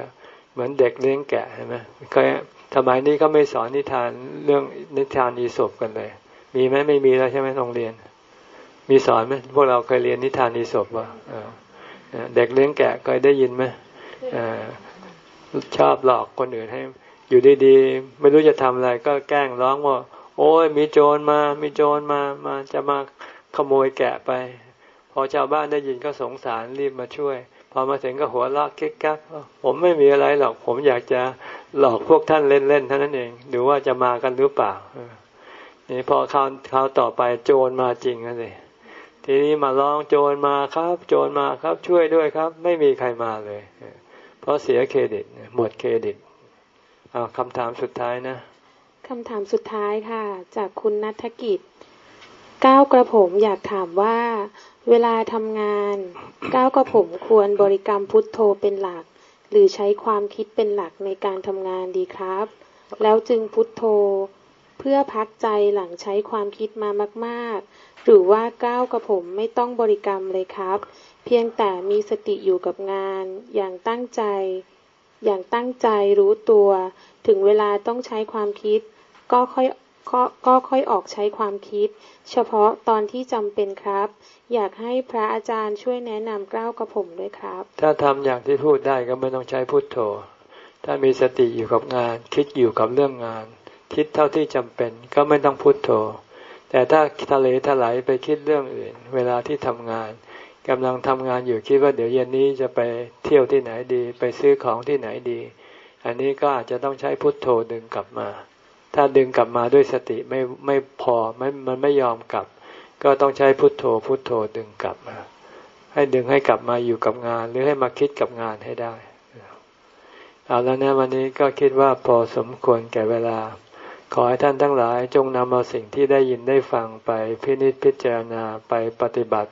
เหมือนเด็กเลี้ยงแกะใช่ไหมเคยสมัยนี้ก็ไม่สอนนิทานเรื่องนิทานอีสบกันเลย มีไหมไม่มีแล้วใช่ไหมโรงเรียน มีสอนไหมพวกเราเคยเรียนนิทานนิศพว่าเด็กเลี้ยงแกะเคยได้ยินไหม ชอบหลอกคนอื่นให้ อยู่ดีๆ ไม่รู้จะทำอะไรก็แกล้งร้องว่า โอ้ยมีโจรมา มีโจรมามาจะมาขโมยแกะไป พอชาวบ้านได้ยินก็สงสารรีบมาช่วย พอมาถึงก็หัวลากเก๊กกักผมไม่มีอะไรหรอก ผมอยากจะหลอกพวกท่านเล่นๆเท่านั้นเองดูว่าจะมากันหรือเปล่านี่พอคราวคราวต่อไปโจรมาจริงนะสิทีนี้มาร้องโจรมาครับ โจรมาครับช่วยด้วยครับ ไม่มีใครมาเลย ราะเสียเครดิตหมดเครดิตเอาคำถามสุดท้ายนะคำถามสุดท้ายค่ะ จากคุณนัฐกิจ ก้าวกระผมอยากถามว่า เวลาทำงาน ก้าวกระผมควรบริกรรมพุทโธเป็นหลัก หรือใช้ความคิดเป็นหลักในการทำงานดีครับ แล้วจึงพุทโธ เพื่อพักใจหลังใช้ความคิดมามาก ๆ หรือว่าก้าวกับผมไม่ต้องบริกรรมเลยครับ เพียงแต่มีสติอยู่กับงาน อย่างตั้งใจ อย่างตั้งใจรู้ตัว ถึงเวลาต้องใช้ความคิด ก็ค่อยก็ก็ค่อยออกใช้ความคิด เฉพาะตอนที่จำเป็นครับ อยากให้พระอาจารย์ช่วยแนะนำกล้าวกับผมด้วยครับ ถ้าทำอย่างที่พูดได้ก็ไม่ต้องใช้พุทโธ ถ้ามีสติอยู่กับงาน คิดอยู่กับเรื่องงาน คิดเท่าที่จำเป็นก็ไม่ต้องพุทโธ แต่ถ้าทะเลถลายไปคิดเรื่องอื่น เวลาที่ทำงาน กำลังทำงานอยู่คิดว่าเดี๋ยวเย็นนี้จะไปเที่ยวที่ไหนดี ไปซื้อของที่ไหนดี อันนี้ก็อาจจะต้องใช้พุทโธดึงกลับมา ถ้าดึงกลับมาด้วยสติไม่ไม่พอไม่มันไม่ยอมกลับ ก็ต้องใช้พุทโธพุทโธดึงกลับมา ให้ดึงให้กลับมาอยู่กับงาน หรือให้มาคิดกับงานให้ได้เอาแล้วนะวันนี้ก็คิดว่าพอสมควรแก่เวลา ขอให้ท่านทั้งหลายจงนำเอาสิ่งที่ได้ยินได้ฟังไปพินิจพิจารณาไปปฏิบัติ